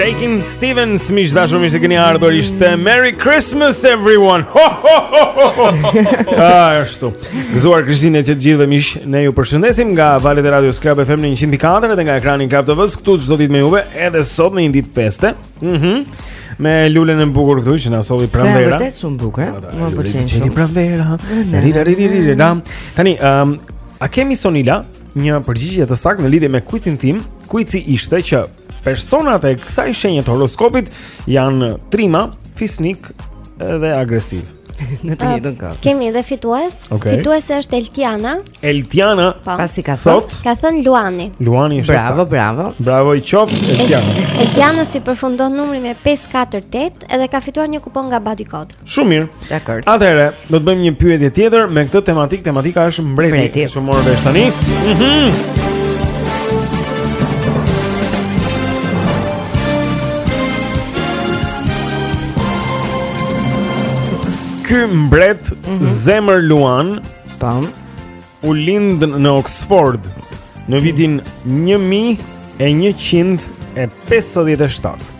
Shakin' Stevens, miq të dashur, mirë se keni ardhur. Ishte Merry Christmas everyone. Ho ho ho ho. ho. Ah, ashtu. Gëzuar Krishtlindjet të gjithëve miq. Ne ju përshëndesim nga valët e radios Club FM në 104 dhe nga ekrani i Club TV-s këtu çdo ditë me juve, edhe sot në një ditë feste. Mhm. Mm me lulen e bukur këtu që na solli pranvera. Është shumë bukur. Më pëlqen shumë. Lulen pranvera. Rira rira rira. Tani, um, a kemi Sonila një përgjigje të saktë në lidhje me kuizin tim? Kuizi ishte që personat e kësaj shenje të horoskopit janë trima, fisnikë dhe agresivë. Në të njëjtën kohë. Kemi edhe fitues. Okay. Fituesi është Eltiana. Eltiana po. pasi ka thot ka thën Luani Luani është bravo bravo bravo i qoftë Eltiana Eltiana si përfundon numri me 548 edhe ka fituar një kupon nga Body Code shumë mirë dakord atëherë do të bëjmë një pyetje tjetër me këtë tematikë tematika është mbreti që morëm vesh tani mhm Ky mbret mm -hmm. zemër luan Tan u lind në Oxford në vitin 1157.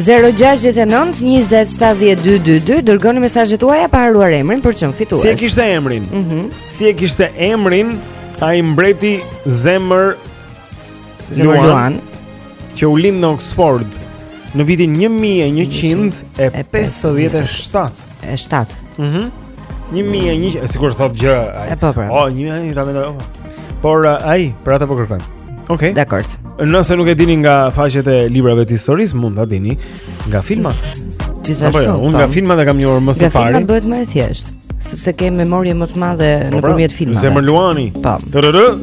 0-6-9-27-22-2 Dërgoni mesazhet tuaja pa harruar emrin për çmim fituar Si e kishte emrin mm -hmm. Si e kishte emrin Ai mbreti zemër Zemër Luan, Luan Që u lind në Oxford Në vitin 1157 E 7. Mhm. Mm 1100, sikur thotë gjë ai. Po, po. O, 1100 ta mendoj. Por uh, ai, për atë po kërkojmë. Okej. Okay. Dakord. Nëse nuk e dini nga faqet e librave të historisë, mund ta dini nga filmat. Gjithashtu. Po, jo, unë nga po. filmat e kam njohur më së pari. Nga filmat bëhet më e thjeshtë sepse ke memorie më të madhe po, pra, nëpërmjet filmave. Zemër Luani. Po.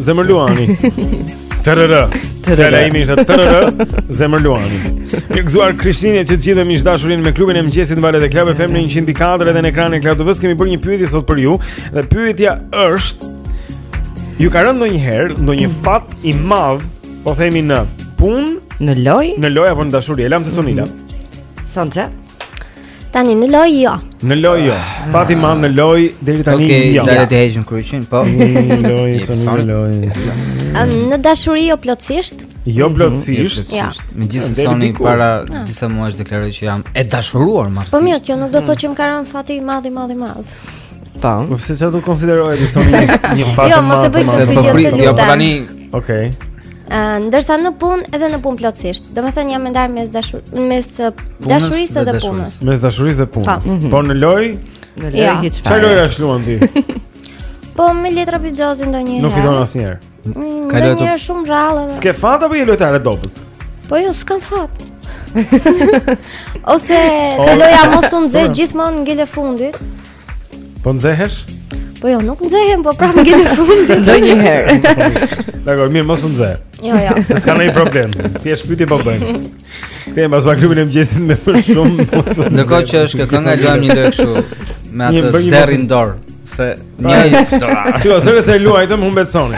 Zemër Luani. Tërërë Tërërë imja ishte tërërë Zemër luani Gëzuar Krishtlindje që të gjithë miq të dashur me klubin e mëngjesit në valët e Club FM 104 edhe në ekran e Club TV-së kemi bërë një pyetje sot për ju Dhe pyetja është Ju ka rënë ndonjëherë ndonjë fat i madh Po themi në punë Në lojë Në lojë apo në dashuri E lamë te Sonila mm -hmm. Sonqe Tani në lojë jo. Në lojë jo. Fat i madh në lojë deri tani okay, jo. Okej, të heqim kryqin, po. Në lojë, sa në lojë. Në dashuri jo plotësisht? Jo mhm, plotësisht. Ja. Megjithëse soni para ah. disa muajsh deklaroi që jam e dashuruar marrëzisht. Po mirë, kjo nuk do të thotë që më ka rënë fati i madh i madh i madh. Po. Po pse çfarë do konsideroje ti Soni një fat jo, më? Jo, mos e bëj këtë pyetje. Jo, po tani. Okej. ndërsa në punë edhe në punë plotësisht. Domethënë jam ndar mes dashur mes dashurisë dhe punës. Mes dashurisë dhe punës. Po. Mhm. Por në lojë, në lojë hiç fare. Çfarë lojërash luan ti? Po me letra bixhozi ndonjëherë. Nuk fiton asnjëherë. Mm, Ka lojë të... shumë rrallë. S'ke fat apo je lojtare e dobët? Po jo, s'kam fat. Ose po. te loja mos u nxeh po. gjithmonë ngel e fundit. Po nxehesh? Po jo, nuk nxehem, po prapë ngel në fund. Do një herë. Dakor, mirë, mos u nxeh. Jo, jo. Se s'ka ndonjë problem. Ti e shpyti po bën. Kthehemi mbas pak klubin e mëngjesit me më shumë. Ndërkohë që është kjo kënga luajmë një lojë kështu me atë derrin në dorë se pra, një. Ju sa herë që luajtëm humbet Soni.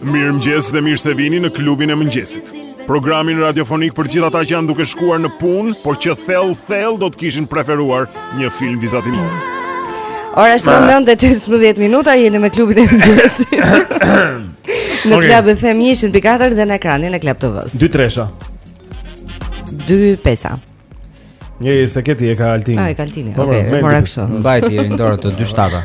Mirëmëngjes dhe mirë se vini në klubin e mëngjesit Programin radiofonik për gjithë ata që janë duke shkuar në punë Por që thellë thellë do të kishin preferuar një film vizatimor Ora është nëntë dhe tetëmbëdhjetë minuta Jemi me klubin e mëngjesit Në okay. Club FM njëqind pikë katër dhe në ekranin e Club TV-së Dy tresha Dy pesa Njëri se këtë e ka Altini A, e ka Altini, po, oke, okay, mora kështu Mbaj derrin në dorë të dy shtata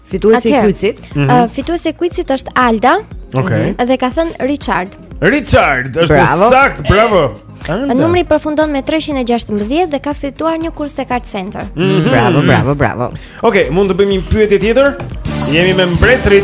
Fituesi i kuizit. Mm -hmm. uh, fituesi i kuizit është Alda. Okej. Okay. Dhe ka thënë Richard. Richard, është bravo. saktë, bravo. Alda. Numri përfundon me 316 dhe ka fituar një kurs te Card Center. Mm -hmm. Bravo, bravo, bravo. Okej, okay, mund të bëjmë një pyetje tjetër? Jemi me mbretërit.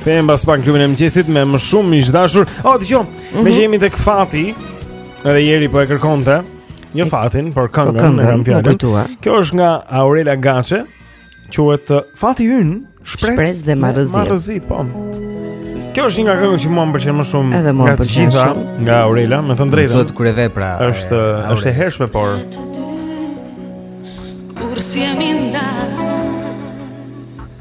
Kthehemi mbas pak klubin e mëngjesit me më shumë miq të dashur. O, oh, dëgjoj. Mm -hmm. Meqë jemi tek fati, edhe Jeri po e kërkonte. Një po fatin, por këngën po këngën, e kam fjalën. Kjo është nga Aurela Gaçe, quhet uh, Fati ynë, shpresë shpresë dhe marrëzi. Marrëzi, po. Kjo është një nga këngët që mua më pëlqen më shumë edhe mua më pëlqen shumë nga Aurela, me thënë të drejtën. Është kryevepra është është e hershme, por Kursi e minda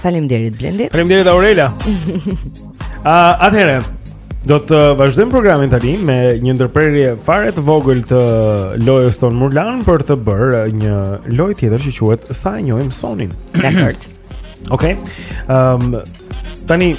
Faleminderit Blendi. Faleminderit Aurela. Ah, uh, atëherë do të vazhdojmë programin tani me një ndërprerje fare të vogël të lojës tonë Murlan për të bërë një lojë tjetër që quhet Sa e njohim Sonin. Dakor. Okej. Okay. Ehm um, tani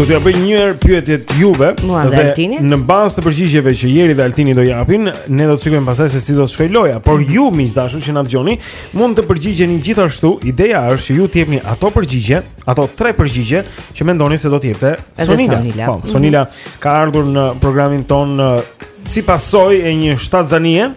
Do t'jua bëj një herë pyetjet juve dhe në bazë të përgjigjeve që Jeri dhe Altini do japin, ne do të shikojmë pastaj se si do të shkojë loja. Por ju miq të dashur që na dëgjoni, mund të përgjigjeni gjithashtu. Ideja është që ju të jepni ato përgjigje ato tre përgjigje që mendoni se do të jepte Sonila. Sonila. Po, mhm. Sonila mm -hmm. ka ardhur në programin tonë si pasojë e një shtatzënie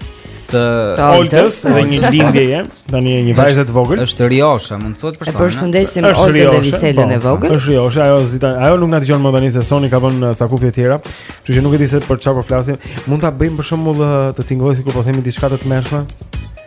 të Oltës dhe një lindjeje, tani një vajze të vogël. Është kurioze, mund të thotë personi. E përshëndesim Oltën dhe Viselën po, e vogël. Është kurioze, ajo zita, ajo nuk na dëgjon më tani se Soni ka vënë ca kufje të tjera. Kështu që nuk e di se për çfarë po flasim. Mund ta bëjmë për shembull të tingëllojë sikur po themi diçka të tmerrshme.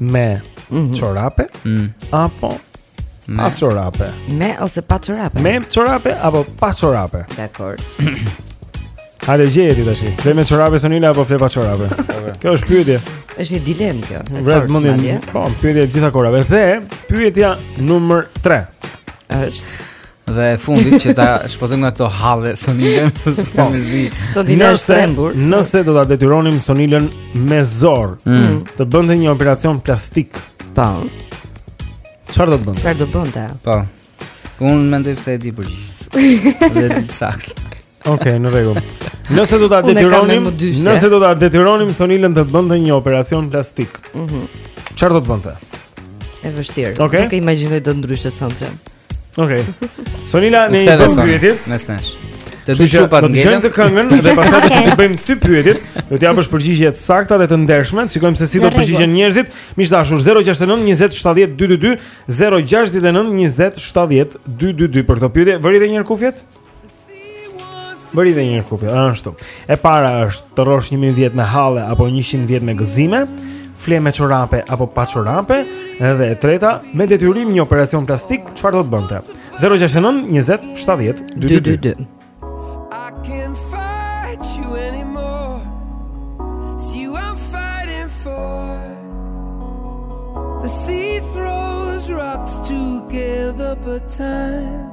me mhm. çorape mm -hmm. apo me pa çorape. Me ose pa çorape. Me çorape apo pa çorape. Dakor. Hajde gjeje ti tash. Fle me çorape Sonila apo fle pa çorape. Kjo është pyetje. Është një dilemë kjo. Vret mendjen. Po, pyetja e gjitha kohrave. Dhe pyetja numër 3. Është Dhe e fundit që ta shpëtojmë nga këto halle Sonilën po. me zi. Sonila është trembur. Nëse do ta detyronim Sonilën me zor mm. të bënte një operacion plastik. Po. Çfarë do të bënte? Çfarë do bënte? Po. Unë mendoj se e di përgjigjen. Dhe të saktë. Okej, okay, në rregull. Nëse do ta detyronim, nëse do ta detyronim Sonilën të bënte një operacion plastik. Mhm. Mm Çfarë do të bënte? E vështirë. Okay. Nuk e imagjinoj dot ndryshe Sonin. Okej. Okay. Sonila ne i bëmë pyetjet. Mes nesh. Të dy çupat ngelen. Do të shohim këngën dhe pastaj do të bëjmë ty pyetjet. Do të japësh përgjigje të sakta dhe të ndershme. Shikojmë se si do përgjigjen njerëzit. Miq të dashur 069 20 70 222 069 20 70 222 për këtë pyetje. Vëri edhe një herë kufjet? Vëri dhe një herë kufjet, ashtu. E para është të rrosh 1000 vjet me halle apo 100 vjet me gëzime, fle me çorape apo pa çorape, edhe e treta me detyrim një operacion plastik, çfarë do të bënte? 069 20 70 222. Together but time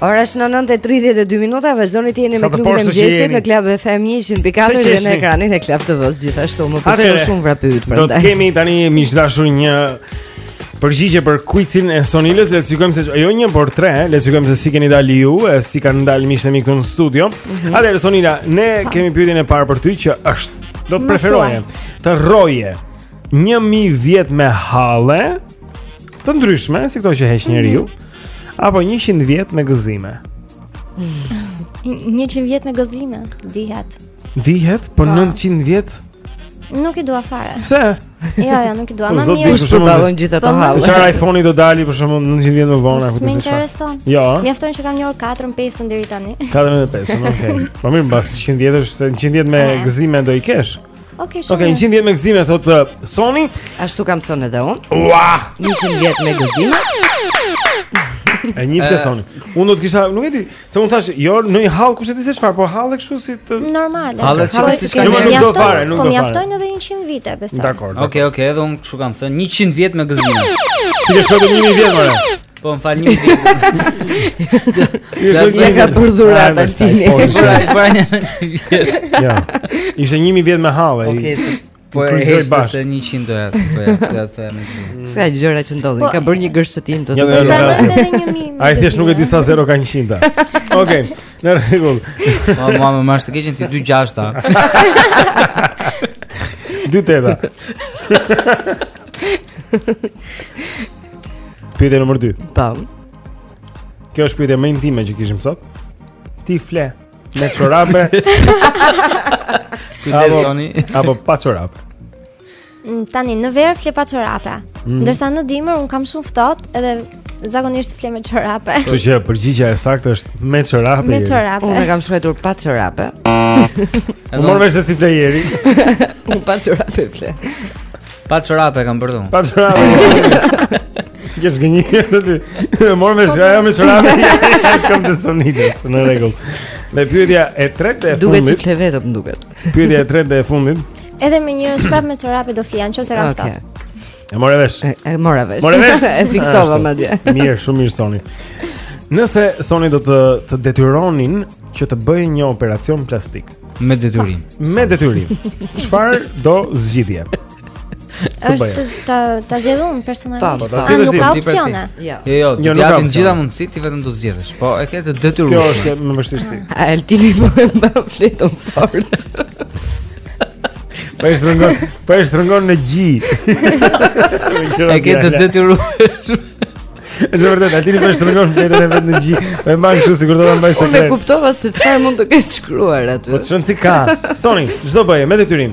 Ora shënon 9:32 minuta, vazhdoni të jeni me klubin e mëngjesit në Club FM 104 dhe në ekranin e Club TV-s gjithashtu më pëlqen shumë vrapi yt prandaj. Do të kemi tani miq të dashur një përgjigje për kuicin e Sonilës, le të shikojmë se jo një por tre, le të shikojmë se si keni dalë ju, e si kanë dalë miqtë e mi këtu në studio. Mm -hmm. Atëherë Sonila, ne kemi pyetjen e parë për ty që është. Do të preferoje të rroje 1000 vjet me halle të ndryshme, si këto që heq njeriu, mm -hmm. apo 100 vjet me gëzime. 100 vjet me gëzime, dihet. Dihet për 900 po. vjet? Nuk i dua fare. Pse? Jo, jo, nuk i dua. Po, më mirë të përballon gjithë ato po, halle. Se çfarë iPhone-i do dali për shembull 900 vjet më vonë apo diçka. S'më intereson. Jo. Mjafton që kam njohur 4 5 deri tani. 4 me 5, okay. Po mirë, mbas 100 vjetësh, se 100 vjet me gëzime do i kesh. Okej, shumë. Okej, 100 vjet me gëzime thotë uh, Soni. Ashtu kam thënë edhe unë. Ua! 100 vjet me gëzime. E njëjta si Soni. Unë do të kisha, nuk e di, Se unë thashë, jo, në një hall kush e di se çfarë, po halle kështu si të... Normale, halle kshu si s'ka një një fare, nuk do fare. Po mjaftojnë edhe 100 vite, besoj. Dakord, dakord. Okej, okej, edhe unë kshu kam thënë, 100 vjet me gëzime. Ti ke shkuar te një mijë vjet, more. Po më fal një mijë vjet. Ja ka për dhuratë tani. Po, ishte një mijë vjet me halle. Okej, se... Po e kryqëzoj bash. Se 100 do jetë, po ja, do të them zi. Sa gjëra që ndodhin, po, ka bërë një gërshetim të tij. Ai thjesht nuk e di sa zero ka 100. Okej. Në rregull. Po mua më marrsh të keqen ti dy gjashta. Dy teta. Pyetja nr. 2. Po. Kjo është pyetja më intime që kishim sot. Ti fle. Me çorape. Kujdes Soni. Apo pa çorape. Mm, tani në verë fle pa çorape. Mm. Ndërsa në dimër unë kam shumë ftohtë edhe zakonisht fle me çorape. Kështu që përgjigja e saktë është me çorape. Me çorape. Unë kam shkruar pa çorape. U mor vesh se si fle Jeri. Unë pa çorape fle. Pa çorape kam bërë unë. Pa çorape. Gjë zgjidhni edhe ti. Morëm vesh, ajo me çorape? Kam të sonites në rregull. Dhe pyetja e tretë e fundit. Duket që fle vetëm duket. Pyetja e tretë e fundit. Edhe me një prap me çorape do flija, nëse kam ftohtë. E mora vesh. E mora vesh. Mora vesh. E fiksova madje. Mirë, shumë mirë Soni. Nëse Soni do të të detyronin që të bëje një operacion plastik me detyrim. Me detyrim. Çfarë do zgjidhje? Është ta ta zgjedh unë personalisht. Po, ta zgjedhësh ti. Nuk ka opsione. Jo, jo, jo t'i japim gjitha mundësitë, ti vetëm të zgjedhësh. Po e ke të detyruar. Kjo është më vështirë. Altini po e mban fletën fort. Po e shtrëngon, po e shtrëngon në gji. E ke të detyruar. Është vërtet, Altini po shtrëngon fletën e vet në gji. Po e mban kështu sikur do ta mbajë sekret. Unë e kuptova se çfarë mund të ketë shkruar aty. Po ç'rëndësi ka. Soni, ç'do bëje me detyrim.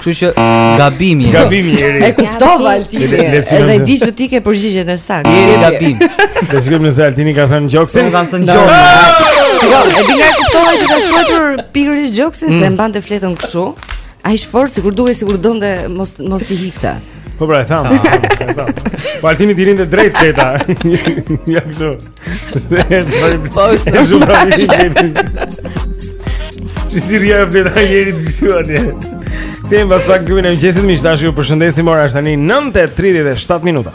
Kështu që gabim je. Gabim je. E kuptova Altini. Edhe di që ti ke përgjigjen e saktë. Je gabim. Ne sigurojmë se Altini ka thënë gjoksin. Ka thënë gjoksin. Shiko, e di nga kuptova që ka shkruar pikërisht gjoksin se mm. mbante fletën kështu. Aq fort sikur duhej sikur donte mos mos i ikte. Po pra, e thamë. Ah. Po Altini rrinte drejt fleta. Ja kështu. Po është e shumë pra një gjeni Që si rja e përna jeri të këshua një Kthehemi pas pak te Klubi i Mëngjesit Miq të dashur ju përshëndesim ora është tani 9.37 minuta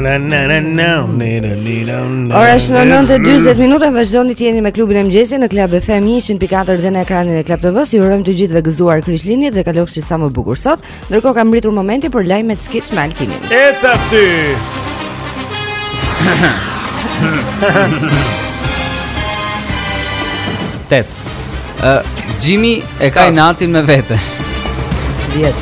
Ora është 9:40 minuta vazhdoni të jeni me klubin e mëngjesit në Club FM 104 dhe në ekranin e Club TV-s. Ju urojmë të gjithëve gëzuar Krishtlindjet dhe kalofshi sa më bukur sot. Ndërkohë ka mbritur momenti për lajmet skeç me Altinin. Ec aty. Tet. Ë, Jimmy e ka inatin me veten. 10.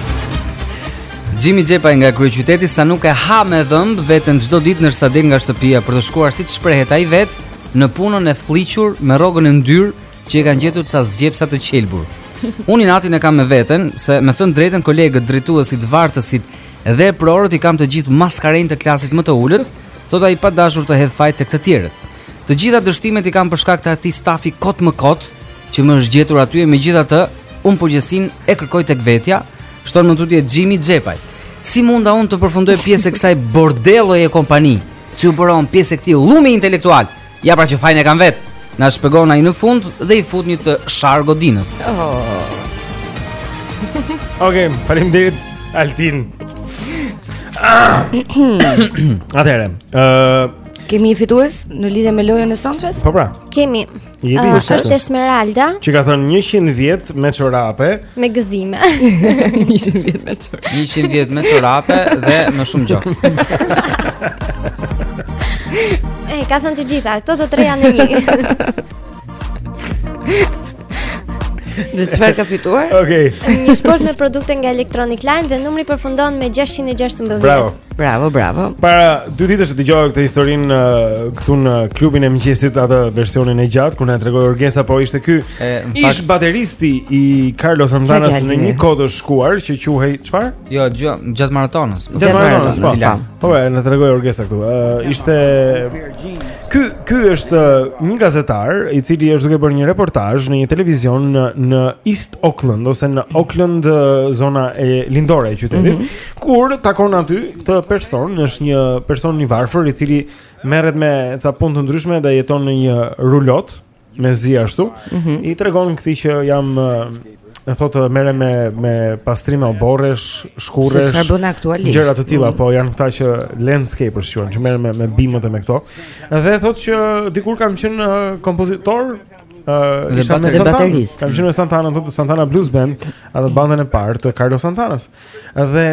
Jimmy Xhepaj nga kryeqyteti sa nuk e ha me dhëmbë veten çdo ditë ndërsa del nga shtëpia për të shkuar siç shprehet ai vet në punën e flliqur me rrogën e ndyrë që i kanë gjetur ca zgjebsa të qelbur. Unë inatin e kam me veten se me thënë drejtën kolegët, drejtuesit, vartësit dhe eprorët i kam të gjithë maskarenj të klasit më të ulët, thot ai pa dashur të hedh fajt tek të tjerët. Të gjitha dështimet i kam për shkak të atij stafi kot më kot që më është gjetur aty e megjithatë un përgjegjësinë e kërkoj tek vetja, shton më tutje Jimmy Xhepaj. Si munda un të përfundoj pjesë e kësaj bordelloje kompani, si u bëra un pjesë e këtij llumi intelektual? Ja pra që fajin e kam vet. Na shpjegon ai në fund dhe i fut një të shar godinës. Oh. Okej, okay, faleminderit Altin. Atëherë, ë uh, kemi një fitues në lidhje me lojën e Sanchez? Po pra. Kemi. Jepi uh, është Esmeralda. Që ka thënë 100 vjet me çorape. Me gëzime. 100 vjet me çorape. 100 vjet me çorape dhe më shumë gjoks. Ej, ka thënë të gjitha, këto të treja në një. Dhe çfarë ka fituar? Okej. Okay. Një shportë me produkte nga Electronic Line dhe numri përfundon me 616. Bravo. Bravo, bravo. Para dy ditësh e dëgjova këtë historinë uh, këtu në klubin e mëngjesit atë versionin e gjatë kur na tregoi Orgesa, po ishte ky ish bateristi i Carlos Santana në një kohë të shkuar që quhej çfarë? Jo, gjo, gjatë maratonës. Po. Gjatë maratonës, po. Po, po na tregoi Orgesa këtu. Uh, ishte ky ky është uh, një gazetar i cili është duke bërë një reportazh në një televizion në, në East Oakland ose në Oakland uh, zona e lindore e qytetit. Mm -hmm. Kur takon aty këtë person, është një person i varfër i cili merret me ca punë të ndryshme dhe jeton në një rulot mezi ashtu, mm -hmm. i tregon këtij që jam e thotë merrem me me pastrime oborresh, shkurresh. Çfarë bën aktualisht? Gjëra të tilla, mm. po janë këta që landscapers quhen, që merren me me bimët e me këto. Dhe thotë që dikur kam qenë uh, kompozitor, ë uh, isha me baterist. Kam qenë me Santana, thotë Santana Blues Band, atë bandën e parë të Carlos Santanas. Dhe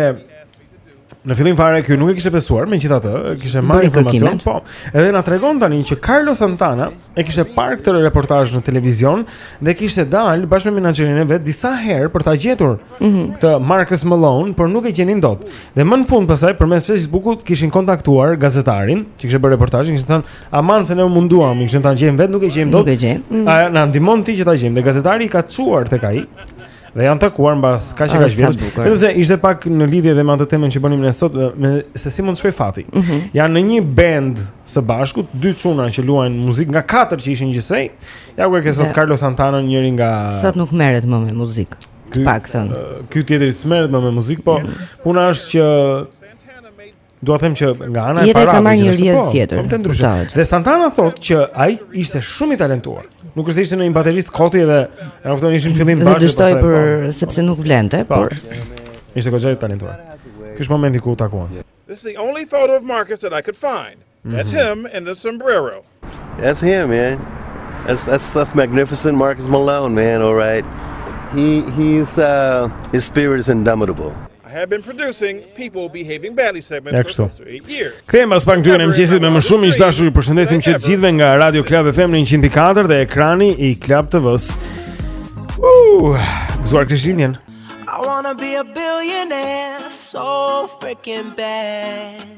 Në fillim fare ky nuk e kishte besuar, megjithatë, kishte marrë informacion, po. Edhe na tregon tani që Carlos Santana e kishte parë këtë reportazh në televizion dhe kishte dalë bashkë me menaxherin e vet disa herë për ta gjetur mm -hmm. këtë Marcus Malone, por nuk e gjenin dot. Dhe më në fund pastaj përmes Facebookut kishin kontaktuar gazetarin që kishte bërë reportazhin, kishte thënë, "Aman se ne u munduam, kishte thënë ta gjejmë vet, nuk e gjejmë dot." Nuk e gjejmë. Mm -hmm. A na ndihmon ti që ta gjejmë? Dhe gazetari i ka çuar tek ai Dhe janë takuar mbas kaq e kaq vjetësh. Vetëm se ishte pak në lidhje edhe me atë temën që bënim ne sot me se si mund të shkoj fati. Mm -hmm. Janë në një band së bashku, dy çuna që luajnë muzikë nga katër që ishin gjithsej. Ja ku e ke sot Carlos Santana, njëri nga Sot nuk merret më me muzikë. Ky paktën. Ky tjetri s'merret më me muzikë, po puna është që Dua të them që nga ana e parave ka marrë një rrjedhë po, tjetër. Po, ndryshe. Dhe Santana thotë që ai ishte shumë i talentuar. Nuk është ishte ndonjë baterist koti dhe e kupton ishin në fillim bashkë. dhe dështoi për po. sepse nuk vlente, po. por ishte goxha i talentuar. Ky është momenti ku u takuan. This is the only photo of Marcus that I could find. That's mhm. him in the sombrero. That's him, man. That's that's that's magnificent Marcus Malone, man. All right. He he's uh his spirit is indomitable. I have been producing people behaving badly segment for close to 8 years. Kthehemi pas pak te klubi i mëngjesit me më shumë miq të dashur. Ju përshëndesim që të gjithëve nga Radio Club FM në 104 dhe ekrani i Club TV-s. Uh, Gëzuar Krishtlindjen. I wanna be a billionaire so freaking bad.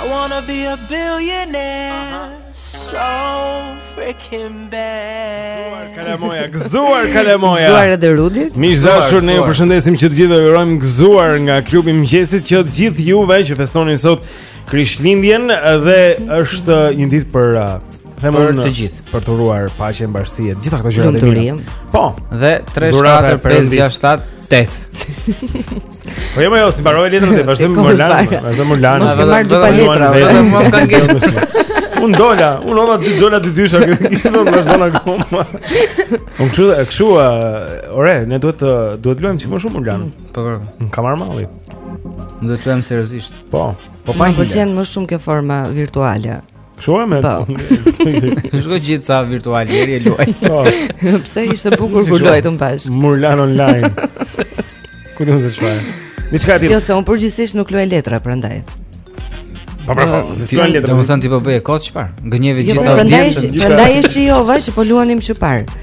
I wanna be a billionaire so freaking bad. Kalamaja, gëzuar kalamaja. Gëzuar edhe Rudit. Miq të dashur, ne ju përshëndesim që të gjithëve ju urojmë gëzuar nga klubi i mëngjesit që të gjithë juve që festoni sot Krishtlindjen dhe është një ditë për uh, për të gjithë, për të uruar paqe, mbarësi, gjithë këto gjëra të mira. Po, dhe 3 4 5 6 7 8. Po jemi jo, si mbarove letrat ti, vazhdim murlan, vazhdim murlan. Mos të marr dy palë letra, vetëm më kanë gjetur. Un dola, un ova dy dola dy dysha këtu në në zona goma. Un kshu, kshu, ore, ne duhet të duhet luajmë ç'i më shumë murlan. Mm, po po. Un kam armalli. Ne duhet të luajmë seriozisht. Po. Po pa. Më pëlqen më shumë kjo forma virtuale. Kështu e merr. Shko gjithë sa virtual unë e luaj. Po. Pse ishte bukur kur luajtëm bashkë? Murlan online. Ku do të zgjoj? çfarë? Diçka tjetër. Jo, se un përgjithsisht nuk luaj letra prandaj. Po pra, po, ti luan letra. Domethënë ti po bëje kot çfarë? Gënjeve jo, gjithë ato. Prandaj, prandaj e shijova që po luanim që parë.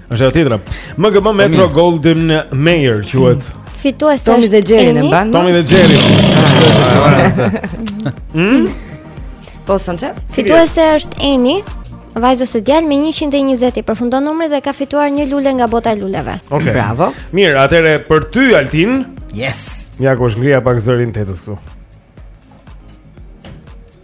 Është ajo tjetra. MGM po Metro Golden Mayer quhet. Fitues është Tomi dhe Xherin e mban. Tomi dhe Xheri. Hm? Po sonçë. Fituese është Eni. Vajzë ose djalë me 120 i përfundon numri dhe ka fituar një lule nga bota e luleve. Okay. Bravo. Mirë, atëre për ty Altin. Yes. Ja ku është, ngrija pak zërin tetës këtu.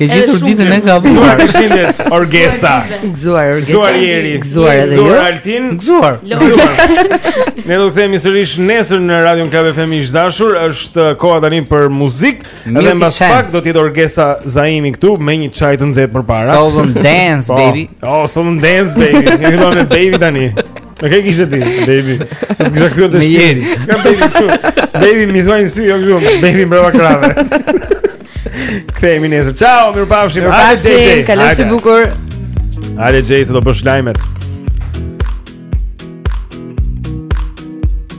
Ke gjetur ditën e gabuar. Gëzuar ditën. Orgesa. Gëzuar Orgesa. Gëzuar Jeri. Gëzuar edhe ju. Gëzuar Altin. Gëzuar. Ne do të kthehemi sërish nesër në Radio Club FM, miq të dashur, është koha tani për muzikë. Edhe mbas pak do të jetë Orgesa Zaimi këtu me një çaj të nxehtë përpara. Stolen Dance po. baby. Oh, Stolen Dance baby. Ne me baby tani. Me kë e kishe ti, baby Se të kisha këtu të shpjeri Me jeri Ska baby këtu Baby, m'i thua në sy, jo kështu Baby, mbrapa krahëve Kthehemi nesër Ciao, mirupafshim Mirupafshim, kalofshi bukur Hajde, Jay, se do bësh lajmet